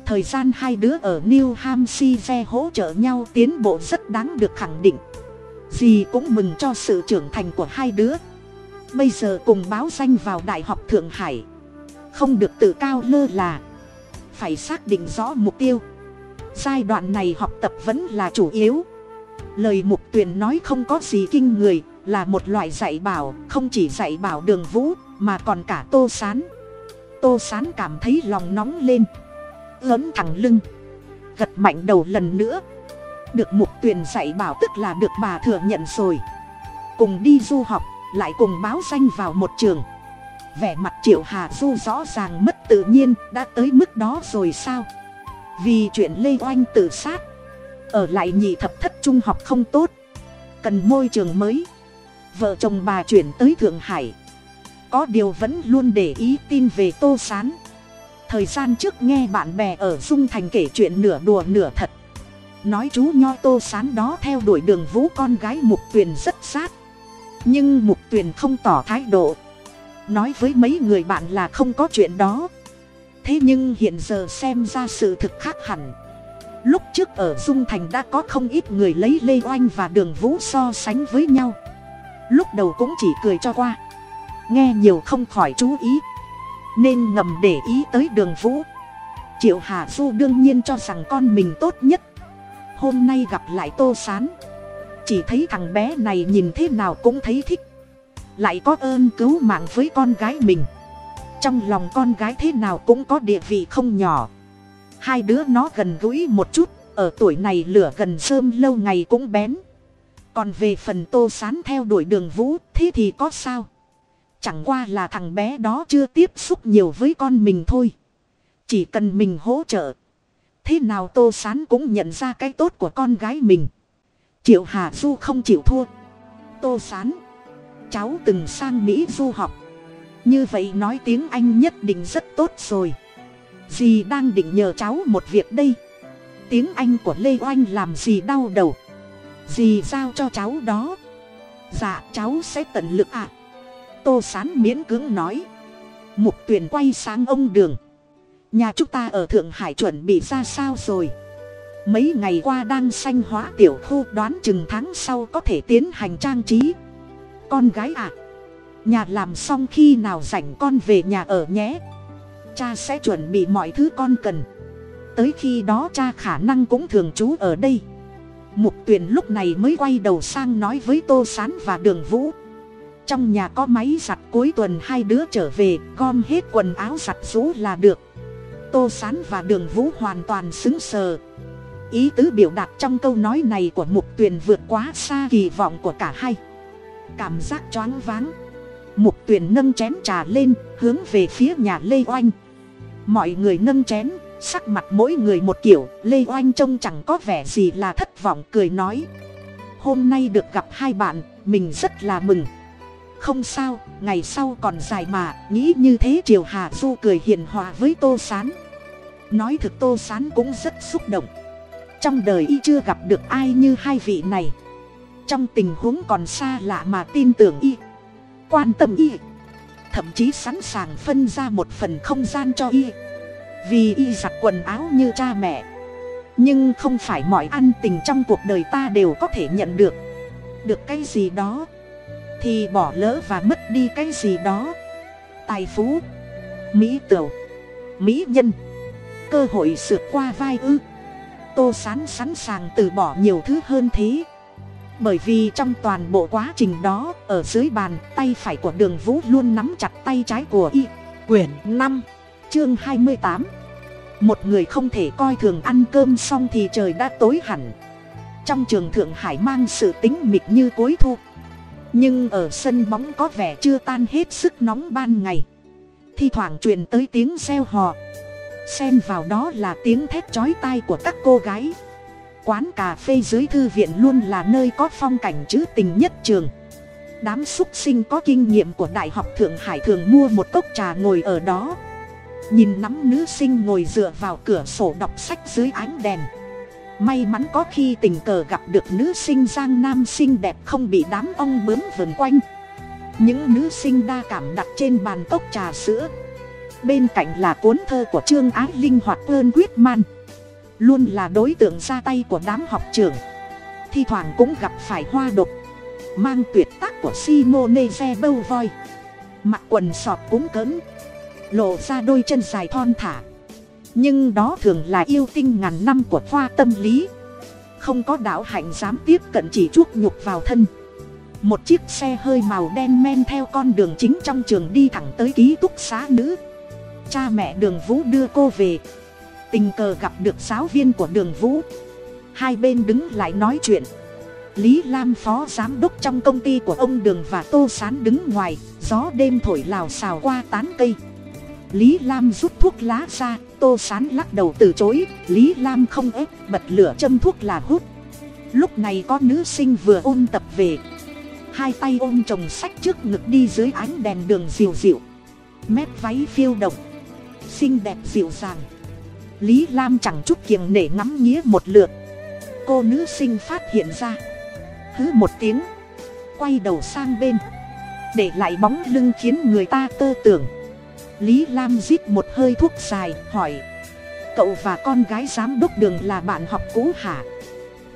Thời gian hai đứa ở new hampshire hỗ trợ nhau tiến bộ rất đáng được khẳng định. Dì cũng mừng cho sự trưởng thành của hai đứa. Bây giờ cùng báo danh vào đại học thượng hải. Không được tự cao lơ là. Phải xác định rõ mục tiêu giai đoạn này học tập vẫn là chủ yếu. Lời mục tuyền nói không có gì kinh người, là một loại dạy bảo, không chỉ dạy bảo đường vũ, mà còn cả tô s á n tô s á n cảm thấy lòng nóng lên lớn thẳng lưng, gật mạnh đầu lần nữa. Được mục tuyền dạy bảo tức là được bà thừa nhận rồi. Cùng đi du học, lại cùng báo danh vào một trường. Vẻ mặt triệu hà du rõ ràng mất tự nhiên, đã tới mức đó rồi sao? Vì chuyện lê oanh tự sát. Ở lại nhị thập thất trung học không tốt. Cần môi trường mới. Vợ chồng bà chuyển tới thượng hải. Có điều vẫn luôn để ý tin về tô s á n thời gian trước nghe bạn bè ở dung thành kể chuyện nửa đùa nửa thật. Nói chú nho tô s á n đó theo đuổi đường vũ con gái mục tuyền rất sát. Nhưng mục tuyền không tỏ thái độ. Nói với mấy người bạn là không có chuyện đó thế nhưng hiện giờ xem ra sự thực khác hẳn. Lúc trước ở dung thành đã có không ít người lấy lê oanh và đường vũ so sánh với nhau. Lúc đầu cũng chỉ cười cho qua. Nghe nhiều không khỏi chú ý. Nên ngầm để ý tới đường vũ. Triệu hà du đương nhiên cho rằng con mình tốt nhất. Hôm nay gặp lại tô s á n chỉ thấy thằng bé này nhìn thế nào cũng thấy thích. Lại có ơn cứu mạng với con gái mình trong lòng con gái thế nào cũng có địa vị không nhỏ hai đứa nó gần gũi một chút, ở tuổi này lửa gần sơm lâu ngày cũng bén còn về phần tô sán theo đuổi đường vũ, thế thì có sao Chẳng qua là thằng bé đó chưa tiếp xúc nhiều với con mình thôi. Chỉ cần mình hỗ trợ. Thế nào Tô Sán cũng nhận ra cái tốt của con gái mình. Triệu Hà Du không chịu thua. Tô Sán. Cháu từng sang Mỹ du học. Như vậy nói tiếng Anh nhất định rất tốt rồi. Dì đang định nhờ cháu một việc đây. Tiếng Anh của Lê Oanh làm gì đau đầu. Dì giao cho cháu đó. Dạ cháu sẽ tận lực ạ. À tô sán miễn cưỡng nói mục tuyền quay sang ông đường nhà chúng ta ở thượng hải chuẩn bị ra sao rồi mấy ngày qua đang sanh hóa tiểu khu đoán chừng tháng sau có thể tiến hành trang trí con gái à nhà làm xong khi nào rảnh con về nhà ở nhé. Cha sẽ chuẩn bị mọi thứ con cần. Tới khi đó cha khả năng cũng thường trú ở đây. Mục tuyền lúc này mới quay đầu sang nói với tô s á n và đường vũ. Trong nhà có máy giặt cuối tuần hai đứa trở về, gom hết quần áo giặt rũ là được. Tô sán và đường vũ hoàn toàn xứng sờ. Ý tứ biểu đạt trong câu nói này của mục tuyền vượt quá xa kỳ vọng của cả hai. Cảm giác choáng váng mục tuyền nâng chén trà lên, hướng về phía nhà lê oanh. Mọi người nâng chén, sắc mặt mỗi người một kiểu. Lê oanh trông chẳng có vẻ gì là thất vọng, cười nói. Hôm nay được gặp hai bạn, mình rất là mừng. Không sao, ngày sau còn dài mà, nghĩ như thế triều hà du cười hiền hòa với tô s á n nói thực tô s á n cũng rất xúc động. Trong đời y chưa gặp được ai như hai vị này. Trong tình huống còn xa lạ mà tin tưởng y quan tâm y. Thậm chí sẵn sàng phân ra một phần không gian cho y. Vì y giặt quần áo như cha mẹ. Nhưng không phải mọi ăn tình trong cuộc đời ta đều có thể nhận được. Được cái gì đó, thì bỏ lỡ và mất đi cái gì đó. Tài phú, mỹ tửu, mỹ nhân, cơ hội sượt qua vai ư. Tô sán sẵn sàng từ bỏ nhiều thứ hơn thế bởi vì trong toàn bộ quá trình đó, ở dưới bàn tay phải của đường vũ luôn nắm chặt tay trái của y. Quyển năm, chương hai mươi tám. Một người không thể coi thường ăn cơm xong thì trời đã tối hẳn. Trong trường thượng hải mang sự tính mịt như cuối thu. Nhưng ở sân bóng có vẻ chưa tan hết sức nóng ban ngày. Thi thoảng truyền tới tiếng reo hò. Xen vào đó là tiếng thét chói tai của các cô gái quán cà phê dưới thư viện luôn là nơi có phong cảnh trữ tình nhất trường. Đám xúc sinh có kinh nghiệm của đại học thượng hải thường mua một cốc trà ngồi ở đó. Nhìn nắm nữ sinh ngồi dựa vào cửa sổ đọc sách dưới ánh đèn. May mắn có khi tình cờ gặp được nữ sinh giang nam xinh đẹp không bị đám ong bướm vườn quanh. Những nữ sinh đa cảm đặt trên bàn cốc trà sữa. Bên cạnh là cuốn thơ của trương á linh hoạt ơn quyết man luôn là đối tượng ra tay của đám học trường thi thoảng cũng gặp phải hoa độc, mang tuyệt tác của simone xe bâu voi. Mặc quần sọt cúng cỡn lộ ra đôi chân dài thon thả. Nhưng đó thường là yêu tinh ngàn năm của khoa tâm lý. Không có đạo hạnh dám tiếp cận chỉ chuốc nhục vào thân. Một chiếc xe hơi màu đen men theo con đường chính trong trường đi thẳng tới ký túc xá nữ. Cha mẹ đường vũ đưa cô về tình cờ gặp được giáo viên của đường vũ. Hai bên đứng lại nói chuyện. Lý lam phó giám đốc trong công ty của ông đường và tô sán đứng ngoài, gió đêm thổi lào xào qua tán cây. Lý lam rút thuốc lá ra, tô sán lắc đầu từ chối, lý lam không ép, bật lửa châm thuốc là hút. Lúc này có nữ sinh vừa ôn tập về. Hai tay ôm chồng sách trước ngực đi dưới ánh đèn đường dịu dịu. Mép váy phiêu động. Xinh đẹp dịu dàng lý lam chẳng chút kiềng nể ngắm nghía một lượt. Cô nữ sinh phát hiện ra. Hứ một tiếng. Quay đầu sang bên. Để lại bóng lưng khiến người ta tơ tưởng. Lý lam rít một hơi thuốc dài, hỏi. Cậu và con gái giám đốc đường là bạn học cũ hả?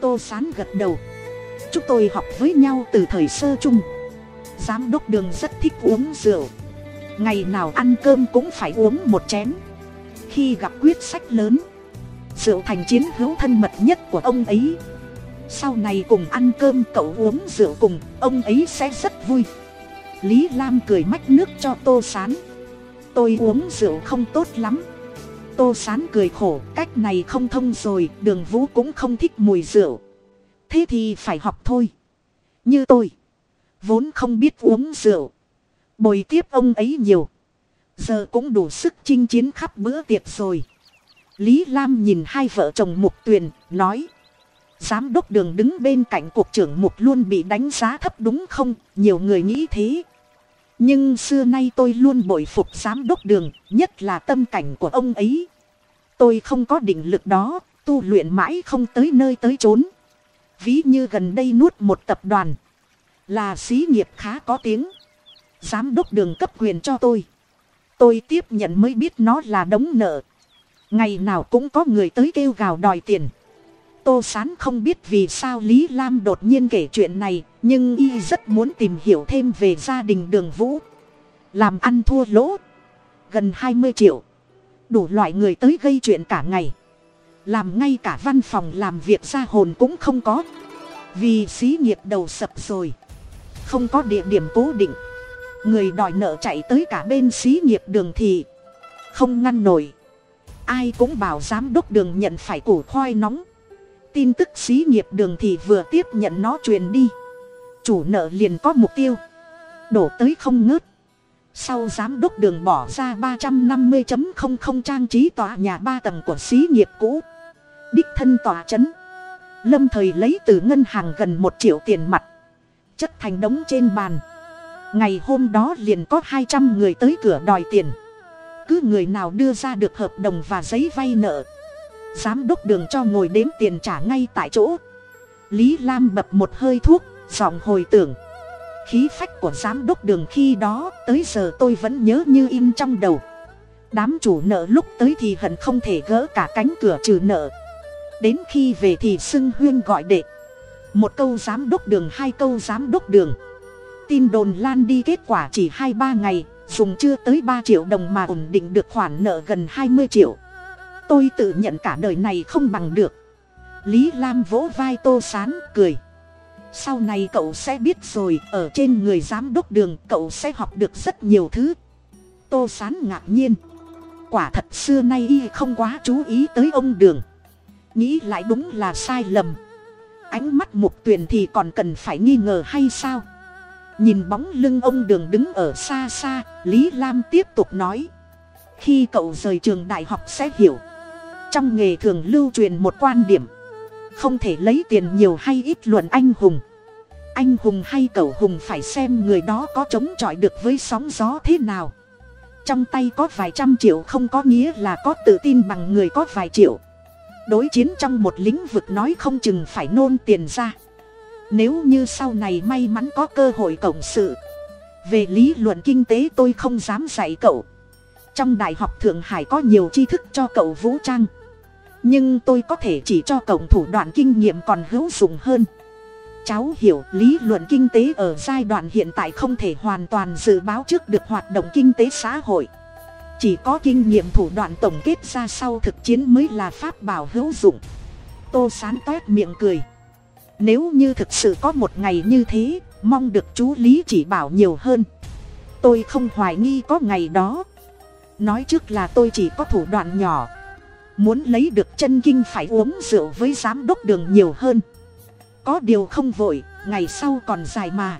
Tô sán gật đầu. Chúng tôi học với nhau từ thời sơ chung giám đốc đường rất thích uống rượu. Ngày nào ăn cơm cũng phải uống một chén khi gặp quyết sách lớn. Rượu thành chiến hữu thân mật nhất của ông ấy. Sau này cùng ăn cơm, cậu uống rượu cùng, ông ấy sẽ rất vui. Lý lam cười mách nước cho tô sán. Tôi uống rượu không tốt lắm. Tô sán cười khổ, cách này không thông rồi, đường vũ cũng không thích mùi rượu. Thế thì phải học thôi. Như tôi, vốn không biết uống rượu. Bồi tiếp ông ấy nhiều giờ cũng đủ sức chinh chiến khắp bữa tiệc rồi. Lý lam nhìn hai vợ chồng mục tuyền, nói. Giám đốc đường đứng bên cạnh cục trưởng mục luôn bị đánh giá thấp đúng không? Nhiều người nghĩ thế. Nhưng xưa nay tôi luôn bội phục giám đốc đường, nhất là tâm cảnh của ông ấy. Tôi không có định lực đó, tu luyện mãi không tới nơi tới chốn. Ví như gần đây nuốt một tập đoàn, là xí nghiệp khá có tiếng. Giám đốc đường cấp quyền cho tôi tôi tiếp nhận mới biết nó là đống nợ. Ngày nào cũng có người tới kêu gào đòi tiền. Tô sán không biết vì sao lý lam đột nhiên kể chuyện này, nhưng y rất muốn tìm hiểu thêm về gia đình đường vũ. Làm ăn thua lỗ. Gần hai mươi triệu. Đủ loại người tới gây chuyện cả ngày. Làm ngay cả văn phòng làm việc ra hồn cũng không có. Vì xí nghiệp đầu sập rồi. Không có địa điểm cố định người đòi nợ chạy tới cả bên xí nghiệp đường thì không ngăn nổi. Ai cũng bảo giám đốc đường nhận phải củ khoai nóng. Tin tức xí nghiệp đường thì vừa tiếp nhận nó truyền đi. Chủ nợ liền có mục tiêu. Đổ tới không ngớt. Sau giám đốc đường bỏ ra ba trăm năm mươi trang trí tòa nhà ba tầng của xí nghiệp cũ. Đích thân tòa c h ấ n lâm thời lấy từ ngân hàng gần một triệu tiền mặt. Chất thành đống trên bàn ngày hôm đó liền có hai trăm người tới cửa đòi tiền. Cứ người nào đưa ra được hợp đồng và giấy vay nợ, giám đốc đường cho ngồi đếm tiền trả ngay tại chỗ. Lý lam bập một hơi thuốc, giọng hồi tưởng. Khí phách của giám đốc đường khi đó, tới giờ tôi vẫn nhớ như in trong đầu. Đám chủ nợ lúc tới thì hận không thể gỡ cả cánh cửa trừ nợ. Đến khi về thì xưng huyên gọi đệ. Một câu giám đốc đường, hai câu giám đốc đường tin đồn lan đi kết quả chỉ hai ba ngày, dùng chưa tới ba triệu đồng mà ổn định được khoản nợ gần hai mươi triệu. Tôi tự nhận cả đời này không bằng được. Lý lam vỗ vai tô sán, cười. Sau này cậu sẽ biết rồi, ở trên người giám đốc đường cậu sẽ học được rất nhiều thứ. Tô sán ngạc nhiên. Quả thật xưa nay y không quá chú ý tới ông đường. Nghĩ lại đúng là sai lầm. Ánh mắt mục tuyền thì còn cần phải nghi ngờ hay sao? Nhìn bóng lưng ông đường đứng ở xa xa, lý lam tiếp tục nói. Khi cậu rời trường đại học sẽ hiểu. Trong nghề thường lưu truyền một quan điểm. Không thể lấy tiền nhiều hay ít luận anh hùng. Anh hùng hay cậu hùng phải xem người đó có chống chọi được với sóng gió thế nào. Trong tay có vài trăm triệu không có nghĩa là có tự tin bằng người có vài triệu. Đối chiến trong một lĩnh vực nói không chừng phải nôn tiền ra nếu như sau này may mắn có cơ hội cộng sự, về lý luận kinh tế tôi không dám dạy cậu. Trong đại học thượng hải có nhiều tri thức cho cậu vũ trang, nhưng tôi có thể chỉ cho cậu thủ đoạn kinh nghiệm còn hữu dụng hơn. Cháu hiểu lý luận kinh tế ở giai đoạn hiện tại không thể hoàn toàn dự báo trước được hoạt động kinh tế xã hội. Chỉ có kinh nghiệm thủ đoạn tổng kết ra sau thực chiến mới là pháp bảo hữu dụng. Tô sán toét miệng cười nếu như thực sự có một ngày như thế, mong được chú lý chỉ bảo nhiều hơn. Tôi không hoài nghi có ngày đó. Nói trước là tôi chỉ có thủ đoạn nhỏ. Muốn lấy được chân kinh phải uống rượu với giám đốc đường nhiều hơn. Có điều không vội, ngày sau còn dài mà.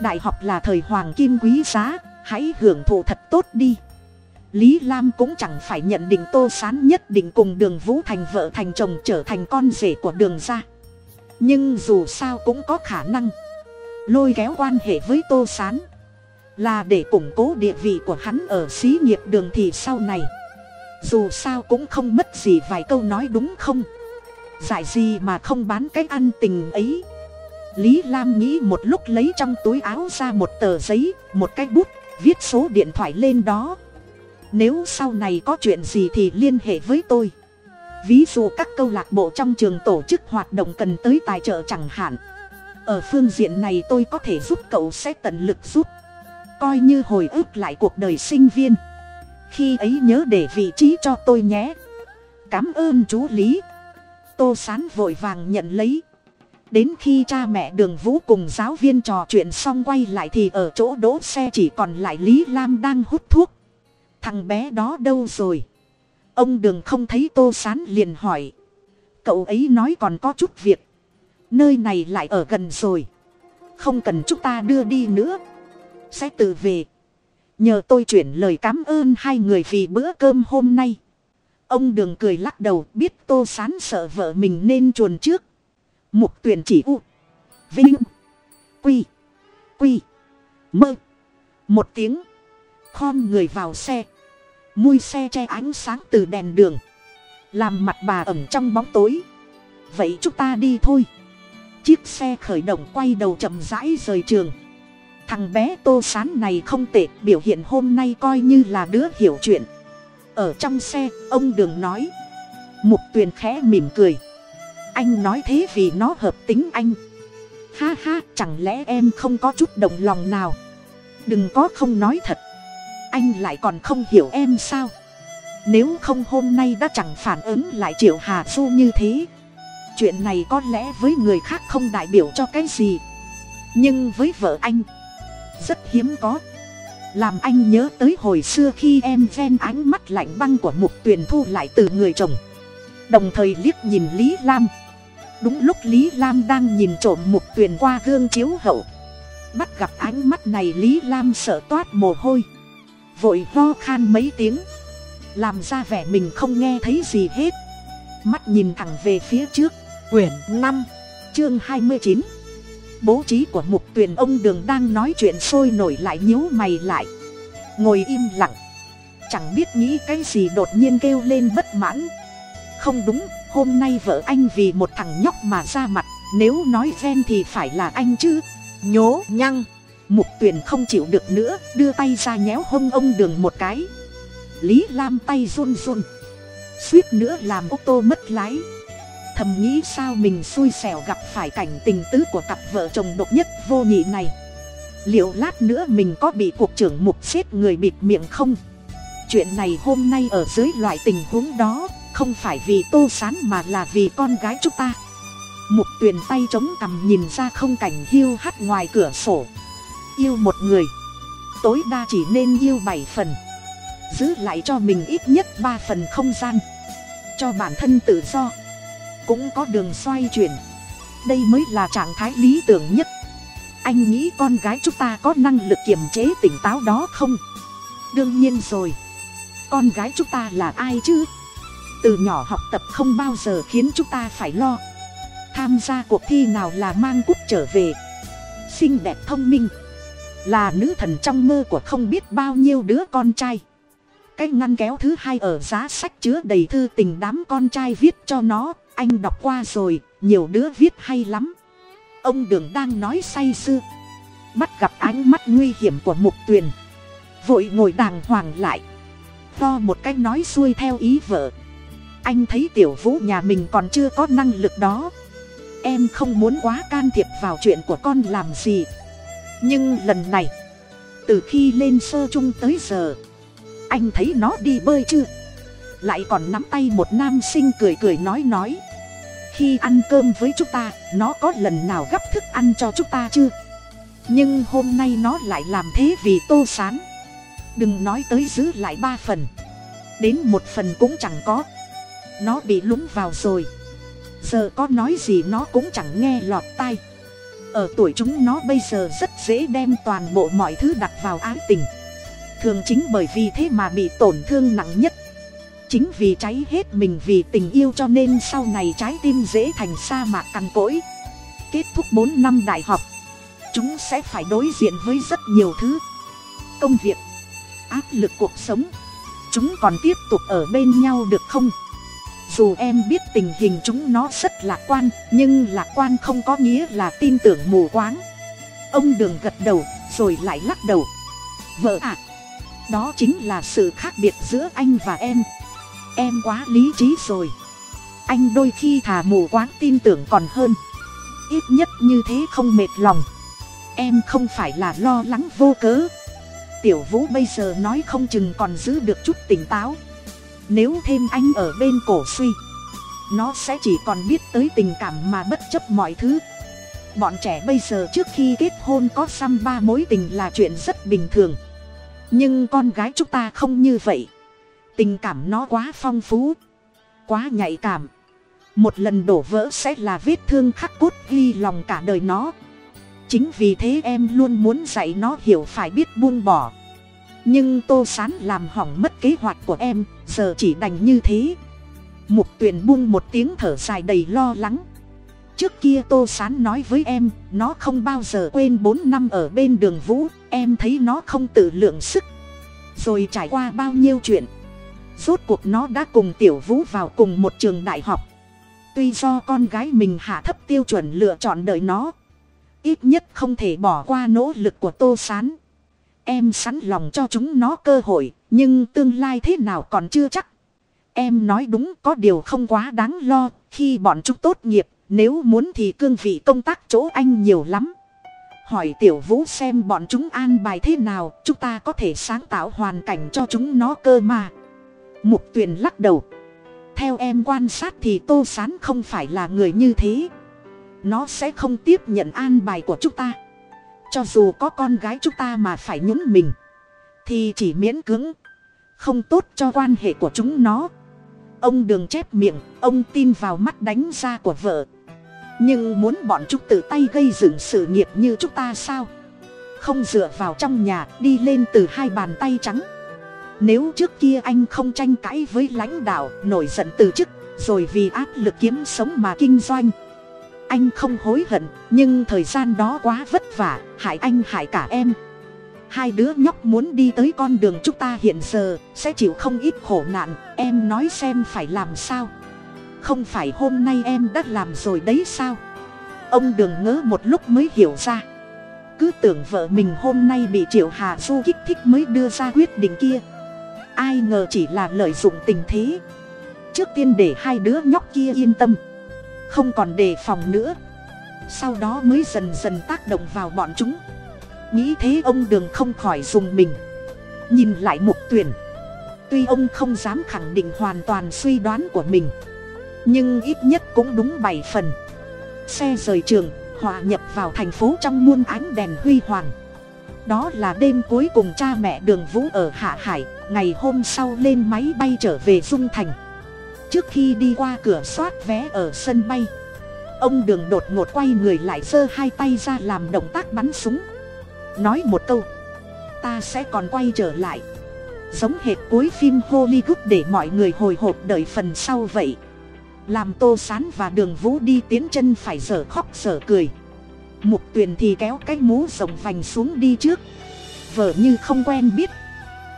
Đại học là thời hoàng kim quý giá, hãy hưởng thụ thật tốt đi. Lý lam cũng chẳng phải nhận định tô sán nhất định cùng đường vũ thành vợ thành chồng trở thành con rể của đường ra nhưng dù sao cũng có khả năng. Lôi kéo quan hệ với tô sán là để củng cố địa vị của hắn ở xí nghiệp đường thì sau này. Dù sao cũng không mất gì vài câu nói đúng không? Giải gì mà không bán cái ăn tình ấy? Lý lam nghĩ một lúc lấy trong túi áo ra một tờ giấy, một cái bút, viết số điện thoại lên đó. Nếu sau này có chuyện gì thì liên hệ với tôi ví dụ các câu lạc bộ trong trường tổ chức hoạt động cần tới tài trợ chẳng hạn. Ở phương diện này tôi có thể giúp cậu sẽ tận lực giúp. Coi như hồi ức lại cuộc đời sinh viên. Khi ấy nhớ để vị trí cho tôi nhé. Cảm ơn chú lý. Tô sán vội vàng nhận lấy. Đến khi cha mẹ đường vũ cùng giáo viên trò chuyện xong quay lại thì ở chỗ đỗ xe chỉ còn lại lý lam đang hút thuốc. Thằng bé đó đâu rồi? Ông đường không thấy tô sán liền hỏi. Cậu ấy nói còn có chút việc. Nơi này lại ở gần rồi. Không cần chúng ta đưa đi nữa. Sẽ tự về. Nhờ tôi chuyển lời cảm ơn hai người vì bữa cơm hôm nay. Ông đường cười lắc đầu, biết tô sán sợ vợ mình nên chuồn trước. Mục tuyển chỉ u. Vinh. Quy. Quy. Mơ. Một tiếng. Khom người vào xe mui xe che ánh sáng từ đèn đường. Làm mặt bà ẩm trong bóng tối. Vậy chúng ta đi thôi. Chiếc xe khởi động quay đầu chậm rãi rời trường. Thằng bé tô sán này không tệ, biểu hiện hôm nay coi như là đứa hiểu chuyện. Ở trong xe, ông đường nói. Mục tuyền khẽ mỉm cười. Anh nói thế vì nó hợp tính anh. Ha ha, chẳng lẽ em không có chút động lòng nào? Đừng có không nói thật anh lại còn không hiểu em sao? Nếu không hôm nay đã chẳng phản ứng lại triệu hà du như thế. Chuyện này có lẽ với người khác không đại biểu cho cái gì. Nhưng với vợ anh, rất hiếm có. Làm anh nhớ tới hồi xưa khi em ven ánh mắt lạnh băng của mục tuyền thu lại từ người chồng. Đồng thời liếc nhìn lý lam. Đúng lúc lý lam đang nhìn trộm mục tuyền qua gương chiếu hậu. Bắt gặp ánh mắt này lý lam sợ toát mồ hôi vội ho khan mấy tiếng. Làm ra vẻ mình không nghe thấy gì hết. Mắt nhìn thẳng về phía trước, quyển năm, chương hai mươi chín. Bố trí của mục tuyền ông đường đang nói chuyện sôi nổi lại nhíu mày lại. Ngồi im lặng. Chẳng biết nghĩ cái gì đột nhiên kêu lên bất mãn. Không đúng, hôm nay vợ anh vì một thằng nhóc mà ra mặt. Nếu nói ghen thì phải là anh chứ. Nhố nhăng mục tuyền không chịu được nữa, đưa tay ra nhéo hông ông đường một cái. Lý lam tay run run. Suýt nữa làm ô tô mất lái. Thầm nghĩ sao mình xui xẻo gặp phải cảnh tình tứ của cặp vợ chồng độc nhất vô nhị này. Liệu lát nữa mình có bị cuộc trưởng mục xếp người bịt miệng không? Chuyện này hôm nay ở dưới loại tình huống đó, không phải vì tô sán mà là vì con gái chúng ta. Mục tuyền tay chống cằm nhìn ra không cảnh hiu hắt ngoài cửa sổ yêu một người. Tối đa chỉ nên yêu bảy phần. Giữ lại cho mình ít nhất ba phần không gian. Cho bản thân tự do. Cũng có đường xoay chuyển. Đây mới là trạng thái lý tưởng nhất. Anh nghĩ con gái chúng ta có năng lực kiềm chế tỉnh táo đó không? Đương nhiên rồi. Con gái chúng ta là ai chứ? Từ nhỏ học tập không bao giờ khiến chúng ta phải lo. Tham gia cuộc thi nào là mang cúp trở về. Xinh đẹp thông minh là nữ thần trong mơ của không biết bao nhiêu đứa con trai. Cái ngăn kéo thứ hai ở giá sách chứa đầy thư tình đám con trai viết cho nó. Anh đọc qua rồi, nhiều đứa viết hay lắm. Ông đường đang nói say sưa. Bắt gặp ánh mắt nguy hiểm của mục tuyền. Vội ngồi đàng hoàng lại. To một cái nói xuôi theo ý vợ. Anh thấy tiểu vũ nhà mình còn chưa có năng lực đó. Em không muốn quá can thiệp vào chuyện của con làm gì nhưng lần này, từ khi lên sơ chung tới giờ, anh thấy nó đi bơi chưa? Lại còn nắm tay một nam sinh cười cười nói nói, khi ăn cơm với chúng ta, nó có lần nào gấp thức ăn cho chúng ta chưa? Nhưng hôm nay nó lại làm thế vì tô sán. Đừng nói tới giữ lại ba phần, đến một phần cũng chẳng có. Nó bị lúng vào rồi. Giờ có nói gì nó cũng chẳng nghe lọt tai ở tuổi chúng nó bây giờ rất dễ đem toàn bộ mọi thứ đặt vào ái tình. Thường chính bởi vì thế mà bị tổn thương nặng nhất. Chính vì cháy hết mình vì tình yêu cho nên sau này trái tim dễ thành sa mạc cằn cỗi. Kết thúc bốn năm đại học, chúng sẽ phải đối diện với rất nhiều thứ. Công việc, áp lực cuộc sống, chúng còn tiếp tục ở bên nhau được không? Dù em biết tình hình chúng nó rất lạc quan, nhưng lạc quan không có nghĩa là tin tưởng mù quáng. Ông đường gật đầu, rồi lại lắc đầu. Vợ ạ, đó chính là sự khác biệt giữa anh và em. Em quá lý trí rồi. Anh đôi khi thà mù quáng tin tưởng còn hơn. Ít nhất như thế không mệt lòng. Em không phải là lo lắng vô cớ. Tiểu vũ bây giờ nói không chừng còn giữ được chút tỉnh táo nếu thêm anh ở bên cổ suy, nó sẽ chỉ còn biết tới tình cảm mà bất chấp mọi thứ. Bọn trẻ bây giờ trước khi kết hôn có xăm ba mối tình là chuyện rất bình thường. Nhưng con gái chúng ta không như vậy. Tình cảm nó quá phong phú, quá nhạy cảm. Một lần đổ vỡ sẽ là vết thương khắc cốt ghi lòng cả đời nó. Chính vì thế em luôn muốn dạy nó hiểu phải biết buông bỏ nhưng tô sán làm hỏng mất kế hoạch của em, giờ chỉ đành như thế. Mục tuyền buông một tiếng thở dài đầy lo lắng. Trước kia tô sán nói với em, nó không bao giờ quên bốn năm ở bên đường vũ, em thấy nó không tự lượng sức. Rồi trải qua bao nhiêu chuyện, rốt cuộc nó đã cùng tiểu vũ vào cùng một trường đại học. Tuy do con gái mình hạ thấp tiêu chuẩn lựa chọn đời nó, ít nhất không thể bỏ qua nỗ lực của tô s á n em sẵn lòng cho chúng nó cơ hội, nhưng tương lai thế nào còn chưa chắc. Em nói đúng, có điều không quá đáng lo, khi bọn chúng tốt nghiệp, nếu muốn thì cương vị công tác chỗ anh nhiều lắm. Hỏi tiểu vũ xem bọn chúng an bài thế nào, chúng ta có thể sáng tạo hoàn cảnh cho chúng nó cơ mà. Mục tuyền lắc đầu. Theo em quan sát thì tô sán không phải là người như thế. Nó sẽ không tiếp nhận an bài của chúng ta cho dù có con gái chúng ta mà phải nhún mình, thì chỉ miễn cưỡng, không tốt cho quan hệ của chúng nó. Ông đường chép miệng, ông tin vào mắt đánh ra của vợ. Nhưng muốn bọn chúng tự tay gây dựng sự nghiệp như chúng ta sao? Không dựa vào trong nhà, đi lên từ hai bàn tay trắng. Nếu trước kia anh không tranh cãi với lãnh đạo, nổi giận từ chức, rồi vì áp lực kiếm sống mà kinh doanh anh không hối hận, nhưng thời gian đó quá vất vả, hại anh hại cả em. Hai đứa nhóc muốn đi tới con đường chúng ta hiện giờ, sẽ chịu không ít khổ nạn, em nói xem phải làm sao. Không phải hôm nay em đã làm rồi đấy sao? Ông đường ngớ một lúc mới hiểu ra. Cứ tưởng vợ mình hôm nay bị triệu hà du kích thích mới đưa ra quyết định kia. Ai ngờ chỉ là lợi dụng tình thế. Trước tiên để hai đứa nhóc kia yên tâm không còn đề phòng nữa. Sau đó mới dần dần tác động vào bọn chúng. Nghĩ thế ông đường không khỏi dùng mình. Nhìn lại mục tuyển. Tuy ông không dám khẳng định hoàn toàn suy đoán của mình, nhưng ít nhất cũng đúng bảy phần. Xe rời trường, hòa nhập vào thành phố trong muôn ánh đèn huy hoàng. Đó là đêm cuối cùng cha mẹ đường vũ ở hạ hải, ngày hôm sau lên máy bay trở về dung thành trước khi đi qua cửa soát vé ở sân bay. Ông đường đột ngột quay người lại giơ hai tay ra làm động tác bắn súng. Nói một câu, ta sẽ còn quay trở lại. Giống hệt cuối phim hollywood để mọi người hồi hộp đợi phần sau vậy. Làm tô sán và đường vũ đi tiến chân phải dở khóc dở cười. Mục tuyền thì kéo cái mũ rồng vành xuống đi trước. Vợ như không quen biết.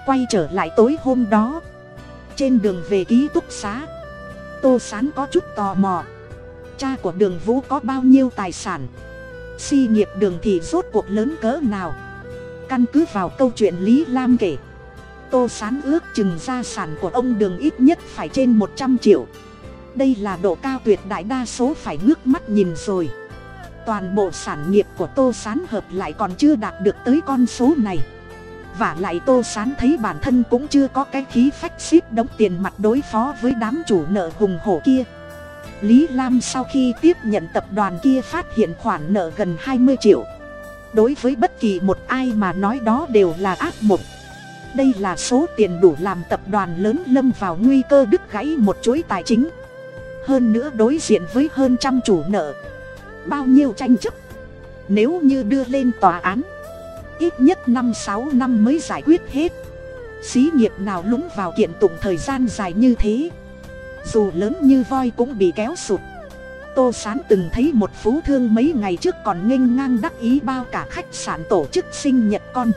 Quay trở lại tối hôm đó. Trên đường về ký túc xá tô sán có chút tò mò. Cha của đường vũ có bao nhiêu tài sản? Si nghiệp đường thì rốt cuộc lớn cỡ nào? Căn cứ vào câu chuyện lý lam kể, tô sán ước chừng gia sản của ông đường ít nhất phải trên một trăm triệu. Đây là độ cao tuyệt đại đa số phải ngước mắt nhìn rồi. Toàn bộ sản nghiệp của tô sán hợp lại còn chưa đạt được tới con số này và lại tô sán thấy bản thân cũng chưa có cái khí phách ship đóng tiền mặt đối phó với đám chủ nợ hùng hổ kia. Lý lam sau khi tiếp nhận tập đoàn kia phát hiện khoản nợ gần hai mươi triệu. Đối với bất kỳ một ai mà nói đó đều là ác mộng. Đây là số tiền đủ làm tập đoàn lớn lâm vào nguy cơ đứt gãy một chuỗi tài chính. Hơn nữa đối diện với hơn trăm chủ nợ. Bao nhiêu tranh chấp. Nếu như đưa lên tòa án ít nhất năm sáu năm mới giải quyết hết. Xí nghiệp nào lúng vào kiện tụng thời gian dài như thế? Dù lớn như voi cũng bị kéo sụp. tô sán từng thấy một phú thương mấy ngày trước còn nghênh ngang đắc ý bao cả khách sạn tổ chức sinh nhật con.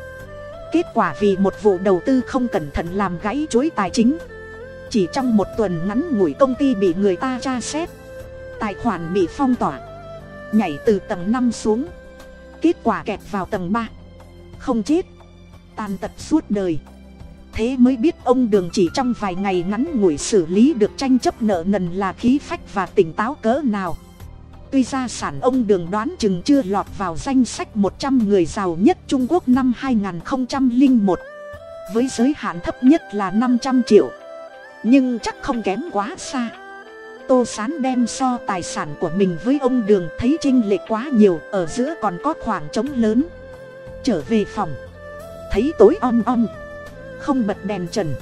Kết quả vì một vụ đầu tư không cẩn thận làm gãy chối tài chính. Chỉ trong một tuần ngắn ngủi công ty bị người ta tra xét. Tài khoản bị phong tỏa. Nhảy từ tầng năm xuống. Kết quả kẹt vào tầng ba không chết. Tàn tật suốt đời. Thế mới biết ông đường chỉ trong vài ngày ngắn ngủi xử lý được tranh chấp nợ nần là khí phách và tỉnh táo cỡ nào. Tuy gia sản ông đường đoán chừng chưa lọt vào danh sách một trăm người giàu nhất trung quốc năm hai nghìn một, với giới hạn thấp nhất là năm trăm triệu. Nhưng chắc không kém quá xa. Tô sán đem so tài sản của mình với ông đường thấy chênh lệch quá nhiều, ở giữa còn có khoảng trống lớn trở về phòng. Thấy tối om om. Không bật đèn trần.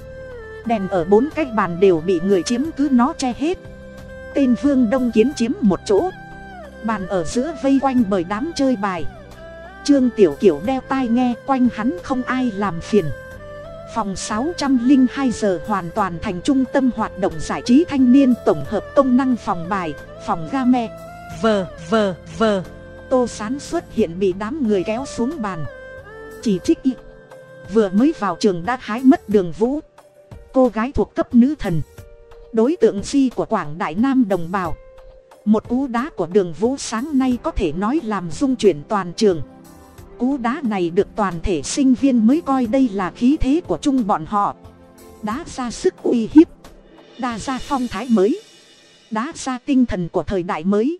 Đèn ở bốn cái bàn đều bị người chiếm cứ nó che hết. Tên vương đông kiến chiếm một chỗ. Bàn ở giữa vây quanh bởi đám chơi bài. Trương tiểu kiểu đeo tai nghe quanh hắn không ai làm phiền. Phòng sáu trăm linh hai giờ hoàn toàn thành trung tâm hoạt động giải trí thanh niên tổng hợp công năng phòng bài, phòng ga me. Vờ vờ vờ tô sán xuất hiện bị đám người kéo xuống bàn. Chỉ trích y. Vừa mới vào trường đã hái mất đường vũ. Cô gái thuộc cấp nữ thần. Đối tượng di của quảng đại nam đồng bào. Một cú đá của đường vũ sáng nay có thể nói làm dung chuyển toàn trường. Cú đá này được toàn thể sinh viên mới coi đây là khí thế của chung bọn họ. Đá ra sức uy hiếp. Đa ra phong thái mới. Đá ra tinh thần của thời đại mới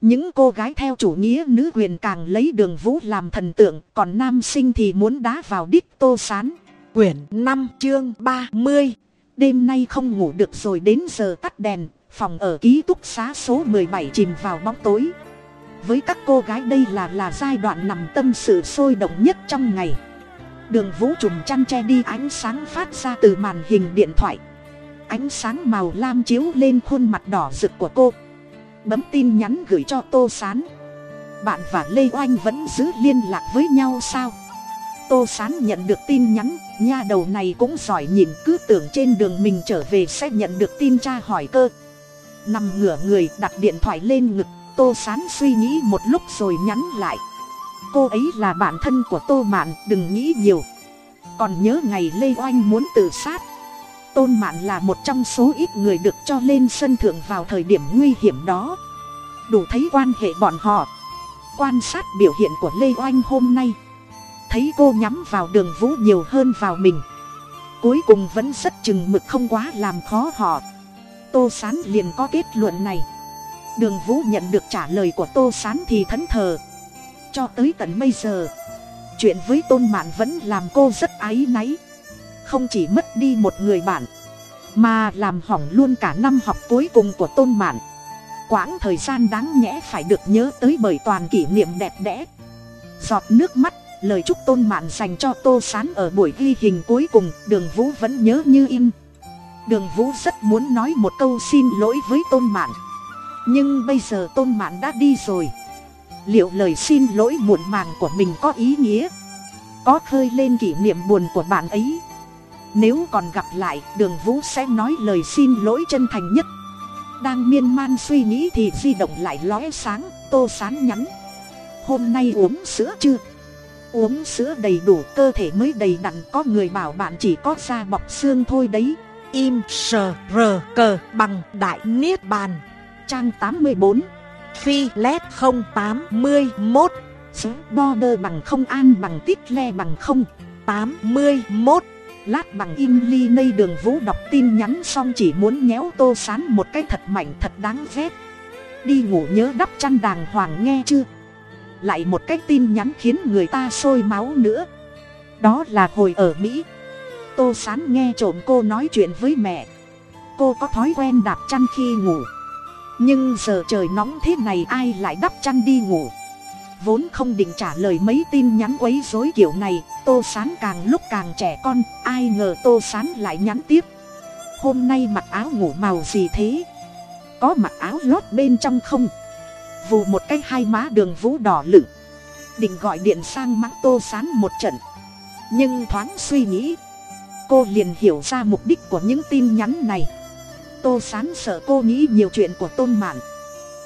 những cô gái theo chủ nghĩa nữ quyền càng lấy đường vũ làm thần tượng, còn nam sinh thì muốn đá vào đích tô sán. Quyển năm, chương ba mươi. Đêm nay không ngủ được rồi đến giờ tắt đèn, phòng ở ký túc xá số bảy chìm vào bóng tối. Với các cô gái đây là là giai đoạn nằm tâm sự sôi động nhất trong ngày. Đường vũ trùm chăn che đi ánh sáng phát ra từ màn hình điện thoại. Ánh sáng màu lam chiếu lên khuôn mặt đỏ rực của cô bấm tin nhắn gửi cho tô s á n bạn và lê oanh vẫn giữ liên lạc với nhau sao? Tô s á n nhận được tin nhắn, nha đầu này cũng giỏi nhìn, cứ tưởng trên đường mình trở về sẽ nhận được tin cha hỏi cơ. Nằm ngửa người, đặt điện thoại lên ngực, tô s á n suy nghĩ một lúc rồi nhắn lại. Cô ấy là bạn thân của tô mạn đừng nghĩ nhiều. Còn nhớ ngày lê oanh muốn tự sát tôn mạn là một trong số ít người được cho lên sân thượng vào thời điểm nguy hiểm đó. Đủ thấy quan hệ bọn họ. Quan sát biểu hiện của lê oanh hôm nay. Thấy cô nhắm vào đường vũ nhiều hơn vào mình. Cuối cùng vẫn rất chừng mực không quá làm khó họ. Tô s á n liền có kết luận này. Đường vũ nhận được trả lời của tô s á n thì thẫn thờ. Cho tới tận bây giờ, chuyện với tôn mạn vẫn làm cô rất áy náy không chỉ mất đi một người bạn, mà làm hỏng luôn cả năm học cuối cùng của tôn mạn quãng thời gian đáng nhẽ phải được nhớ tới bởi toàn kỷ niệm đẹp đẽ. Giọt nước mắt, lời chúc tôn mạn dành cho tô sán ở buổi ghi hình cuối cùng, đường vũ vẫn nhớ như in. Đường vũ rất muốn nói một câu xin lỗi với tôn mạn nhưng bây giờ tôn mạn đã đi rồi. Liệu lời xin lỗi muộn màng của mình có ý nghĩa? Có khơi lên kỷ niệm buồn của bạn ấy nếu còn gặp lại đường vũ sẽ nói lời xin lỗi chân thành nhất. Đang miên man suy nghĩ thì di động lại lóe sáng tô sán nhắn. Hôm nay uống sữa chưa? Uống sữa đầy đủ cơ thể mới đầy đặn có người bảo bạn chỉ có da bọc xương thôi đấy. Im sờ rờ cờ bằng đại niết bàn. Trang tám mươi bốn. Phi led không tám mươi một border bằng không an bằng tít le bằng không. Tám mươi một lát bằng im ly nây đường vũ đọc tin nhắn xong chỉ muốn nhéo tô sán một cái thật mạnh thật đáng ghét. Đi ngủ nhớ đắp chăn đàng hoàng nghe chưa? Lại một cái tin nhắn khiến người ta sôi máu nữa. Đó là hồi ở mỹ. Tô sán nghe trộm cô nói chuyện với mẹ. Cô có thói quen đạp chăn khi ngủ. Nhưng giờ trời nóng thế này ai lại đắp chăn đi ngủ? Vốn không định trả lời mấy tin nhắn quấy rối kiểu này, tô sán càng lúc càng trẻ con, ai ngờ tô sán lại nhắn tiếp. Hôm nay mặc áo ngủ màu gì thế? Có mặc áo lót bên trong không? Vù một cái hai má đường vũ đỏ lửng. Định gọi điện sang mắng tô sán một trận. Nhưng thoáng suy nghĩ, cô liền hiểu ra mục đích của những tin nhắn này. Tô sán sợ cô nghĩ nhiều chuyện của tôn mạn.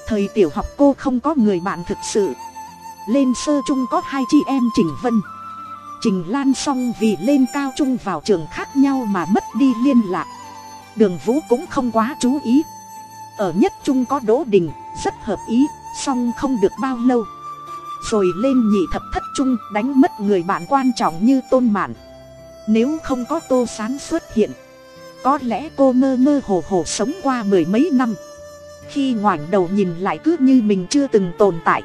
Thời tiểu học cô không có người bạn thực sự lên sơ chung có hai chị em trình vân. Trình lan xong vì lên cao trung vào trường khác nhau mà mất đi liên lạc. Đường vũ cũng không quá chú ý. Ở nhất trung có đỗ đình, rất hợp ý song không được bao lâu. Rồi lên nhị thập thất trung đánh mất người bạn quan trọng như tôn mạn. Nếu không có tô sán xuất hiện, có lẽ cô mơ mơ hồ hồ sống qua mười mấy năm. Khi ngoảnh đầu nhìn lại cứ như mình chưa từng tồn tại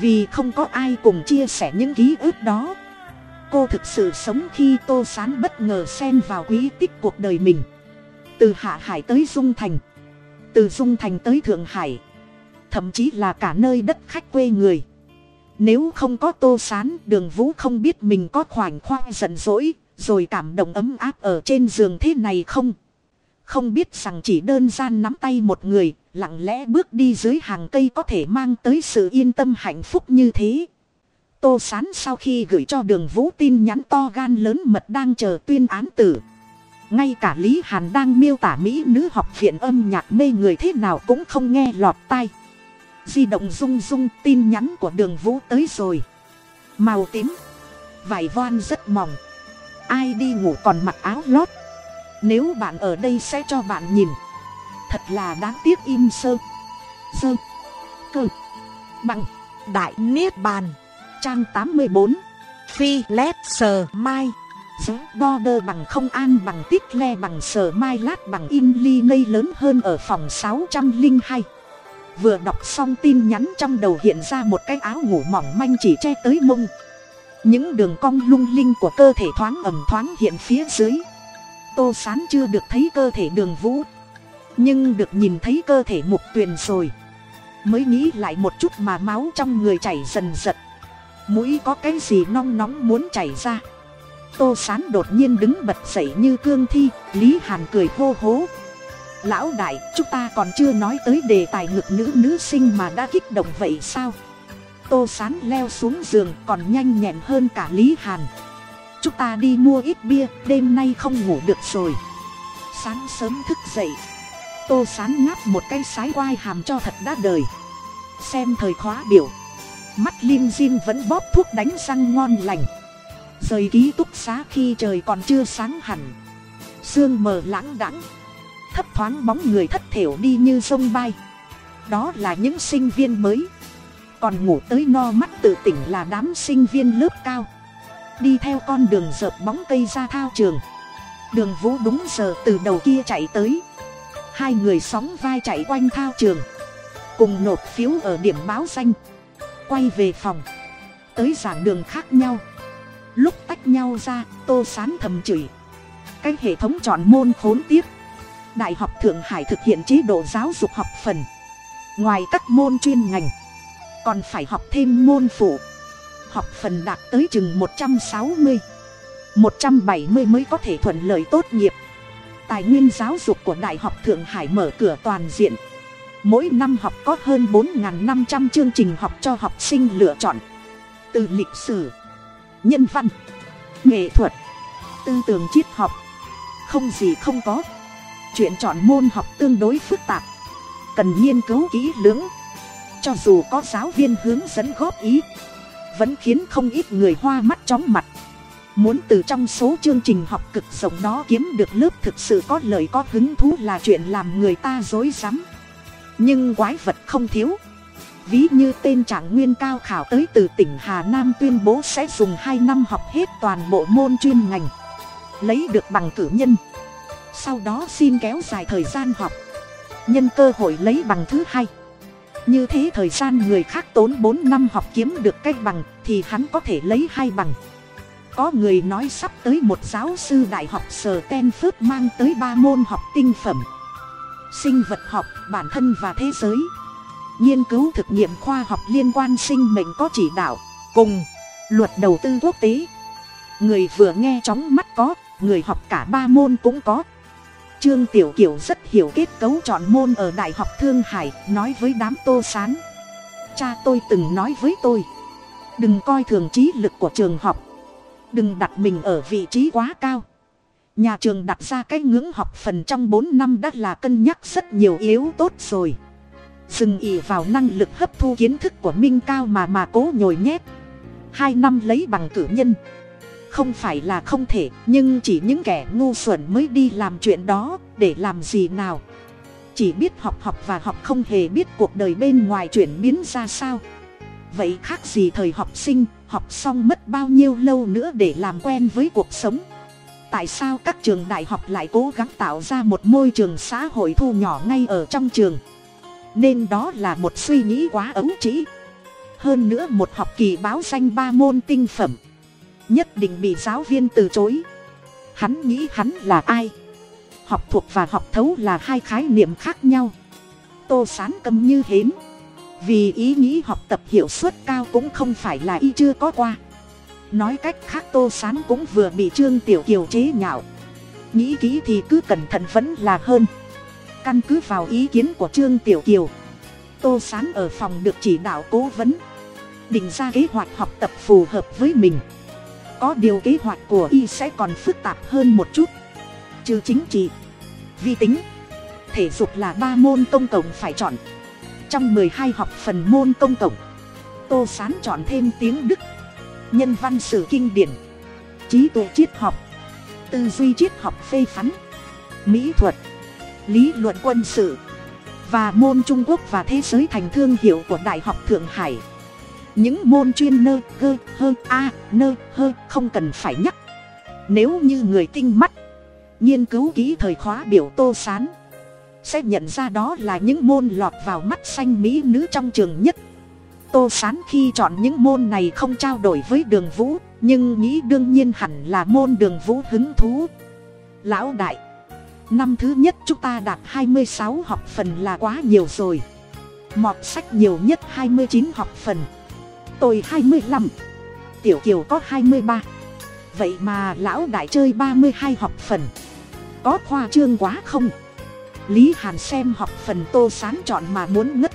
vì không có ai cùng chia sẻ những ký ức đó. Cô thực sự sống khi tô sán bất ngờ xen vào quý tích cuộc đời mình. Từ hạ hải tới dung thành, từ dung thành tới thượng hải, thậm chí là cả nơi đất khách quê người. Nếu không có tô sán, đường vũ không biết mình có khoảnh khoang giận dỗi, rồi cảm động ấm áp ở trên giường thế này không? Không biết rằng chỉ đơn giản nắm tay một người, lặng lẽ bước đi dưới hàng cây có thể mang tới sự yên tâm hạnh phúc như thế. Tô sán sau khi gửi cho đường vũ tin nhắn to gan lớn mật đang chờ tuyên án tử. Ngay cả lý hàn đang miêu tả mỹ nữ học viện âm nhạc mê người thế nào cũng không nghe lọt tai. Di động rung rung, tin nhắn của đường vũ tới rồi. Màu tím, vải voan rất mỏng. Ai đi ngủ còn mặc áo lót nếu bạn ở đây sẽ cho bạn nhìn. Thật là đáng tiếc im sơ. Sơ. Cơ. Bằng. Đại niết bàn. Trang tám mươi bốn. Phi lét sờ mai. Giá đo đơ bằng không an bằng tít le bằng sờ mai lát bằng in ly ngây lớn hơn ở phòng sáu trăm linh hai. Vừa đọc xong tin nhắn trong đầu hiện ra một cái áo ngủ mỏng manh chỉ che tới mông. Những đường cong lung linh của cơ thể thoáng ẩm thoáng hiện phía dưới. Tô sán chưa được thấy cơ thể đường vũ. Nhưng được nhìn thấy cơ thể mục tuyền rồi. Mới nghĩ lại một chút mà máu trong người chảy dần dật. Mũi có cái gì nong nóng muốn chảy ra. Tô sán đột nhiên đứng bật dậy như cương thi, lý hàn cười hô hố. Lão đại, chúng ta còn chưa nói tới đề tài ngực nữ nữ sinh mà đã kích động vậy sao? Tô sán leo xuống giường còn nhanh nhẹn hơn cả lý hàn chúng ta đi mua ít bia, đêm nay không ngủ được rồi. Sáng sớm thức dậy. Tô sán ngáp một cái sái quai hàm cho thật đã đời. Xem thời khóa biểu. Mắt lim dim vẫn bóp thuốc đánh răng ngon lành. Rời ký túc xá khi trời còn chưa sáng hẳn. Sương mờ lãng đãng. Thấp thoáng bóng người thất thểu đi như sông bay. Đó là những sinh viên mới. Còn ngủ tới no mắt tự tỉnh là đám sinh viên lớp cao đi theo con đường dợp bóng cây ra thao trường. Đường vũ đúng giờ từ đầu kia chạy tới. Hai người sóng vai chạy quanh thao trường. Cùng nộp phiếu ở điểm báo danh. Quay về phòng. Tới giảng đường khác nhau. Lúc tách nhau ra, tô sán thầm chửi. Cái hệ thống chọn môn khốn tiếp đại học thượng hải thực hiện chế độ giáo dục học phần. Ngoài các môn chuyên ngành, còn phải học thêm môn phụ học phần đạt tới chừng một trăm sáu mươi. một trăm bảy mươi mới có thể thuận lợi tốt nghiệp. Tài nguyên giáo dục của đại học thượng hải mở cửa toàn diện. Mỗi năm học có hơn bốn năm trăm chương trình học cho học sinh lựa chọn. Từ lịch sử, nhân văn, nghệ thuật, tư tưởng triết học. Không gì không có. Chuyện chọn môn học tương đối phức tạp. Cần nghiên cứu kỹ lưỡng. Cho dù có giáo viên hướng dẫn góp ý vẫn khiến không ít người hoa mắt chóng mặt. Muốn từ trong số chương trình học cực rộng đó kiếm được lớp thực sự có lợi có hứng thú là chuyện làm người ta dối rắm. Nhưng quái vật không thiếu. Ví như tên trạng nguyên cao khảo tới từ tỉnh hà nam tuyên bố sẽ dùng hai năm học hết toàn bộ môn chuyên ngành. Lấy được bằng cử nhân. Sau đó xin kéo dài thời gian học. Nhân cơ hội lấy bằng thứ hai như thế thời gian người khác tốn bốn năm học kiếm được cái bằng thì hắn có thể lấy hai bằng. Có người nói sắp tới một giáo sư đại học sờ ten phước mang tới ba môn học tinh phẩm. Sinh vật học, bản thân và thế giới. Nghiên cứu thực nghiệm khoa học liên quan sinh mệnh có chỉ đạo, cùng luật đầu tư quốc tế. Người vừa nghe chóng mắt có, người học cả ba môn cũng có trương tiểu kiều rất hiểu kết cấu chọn môn ở đại học thương hải, nói với đám tô s á n cha tôi từng nói với tôi, đừng coi thường trí lực của trường học. Đừng đặt mình ở vị trí quá cao. Nhà trường đặt ra cái ngưỡng học phần trong bốn năm đã là cân nhắc rất nhiều yếu tốt rồi. Dừng ỉ vào năng lực hấp thu kiến thức của minh cao mà mà cố nhồi nhét. Hai năm lấy bằng cử nhân không phải là không thể, nhưng chỉ những kẻ ngu xuẩn mới đi làm chuyện đó, để làm gì nào? Chỉ biết học học và học không hề biết cuộc đời bên ngoài chuyển biến ra sao. Vậy khác gì thời học sinh, học xong mất bao nhiêu lâu nữa để làm quen với cuộc sống? Tại sao các trường đại học lại cố gắng tạo ra một môi trường xã hội thu nhỏ ngay ở trong trường? Nên đó là một suy nghĩ quá ấu trĩ. Hơn nữa một học kỳ báo danh ba môn tinh phẩm nhất định bị giáo viên từ chối. Hắn nghĩ hắn là ai? Học thuộc và học thấu là hai khái niệm khác nhau. Tô sán cầm như hến. Vì ý nghĩ học tập hiệu suất cao cũng không phải là y chưa có qua. Nói cách khác tô sán cũng vừa bị trương tiểu kiều chế nhạo. Nghĩ kỹ thì cứ cẩn thận vẫn là hơn. Căn cứ vào ý kiến của trương tiểu kiều, tô sán ở phòng được chỉ đạo cố vấn, định ra kế hoạch học tập phù hợp với mình có điều kế hoạch của y sẽ còn phức tạp hơn một chút. Trừ chính trị, vi tính, thể dục là ba môn công cộng phải chọn. Trong mười hai học phần môn công cộng, tô sán chọn thêm tiếng đức, nhân văn sử kinh điển, trí tuệ triết học, tư duy triết học phê phán, mỹ thuật, lý luận quân sự, và môn trung quốc và thế giới thành thương hiệu của đại học thượng hải những môn chuyên nơ, gơ, hơ, a, nơ, hơ không cần phải nhắc. Nếu như người tinh mắt, nghiên cứu kỹ thời khóa biểu tô sán, sẽ nhận ra đó là những môn lọt vào mắt xanh mỹ nữ trong trường nhất. Tô sán khi chọn những môn này không trao đổi với đường vũ, nhưng nghĩ đương nhiên hẳn là môn đường vũ hứng thú. Lão đại, năm thứ nhất chúng ta đạt hai mươi sáu học phần là quá nhiều rồi. Mọt sách nhiều nhất hai mươi chín học phần tôi hai mươi lăm. Tiểu kiều có hai mươi ba. Vậy mà lão đại chơi ba mươi hai học phần. Có khoa trương quá không? Lý hàn xem học phần tô sán chọn mà muốn ngất.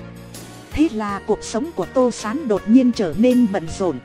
Thế là cuộc sống của tô sán đột nhiên trở nên bận rộn.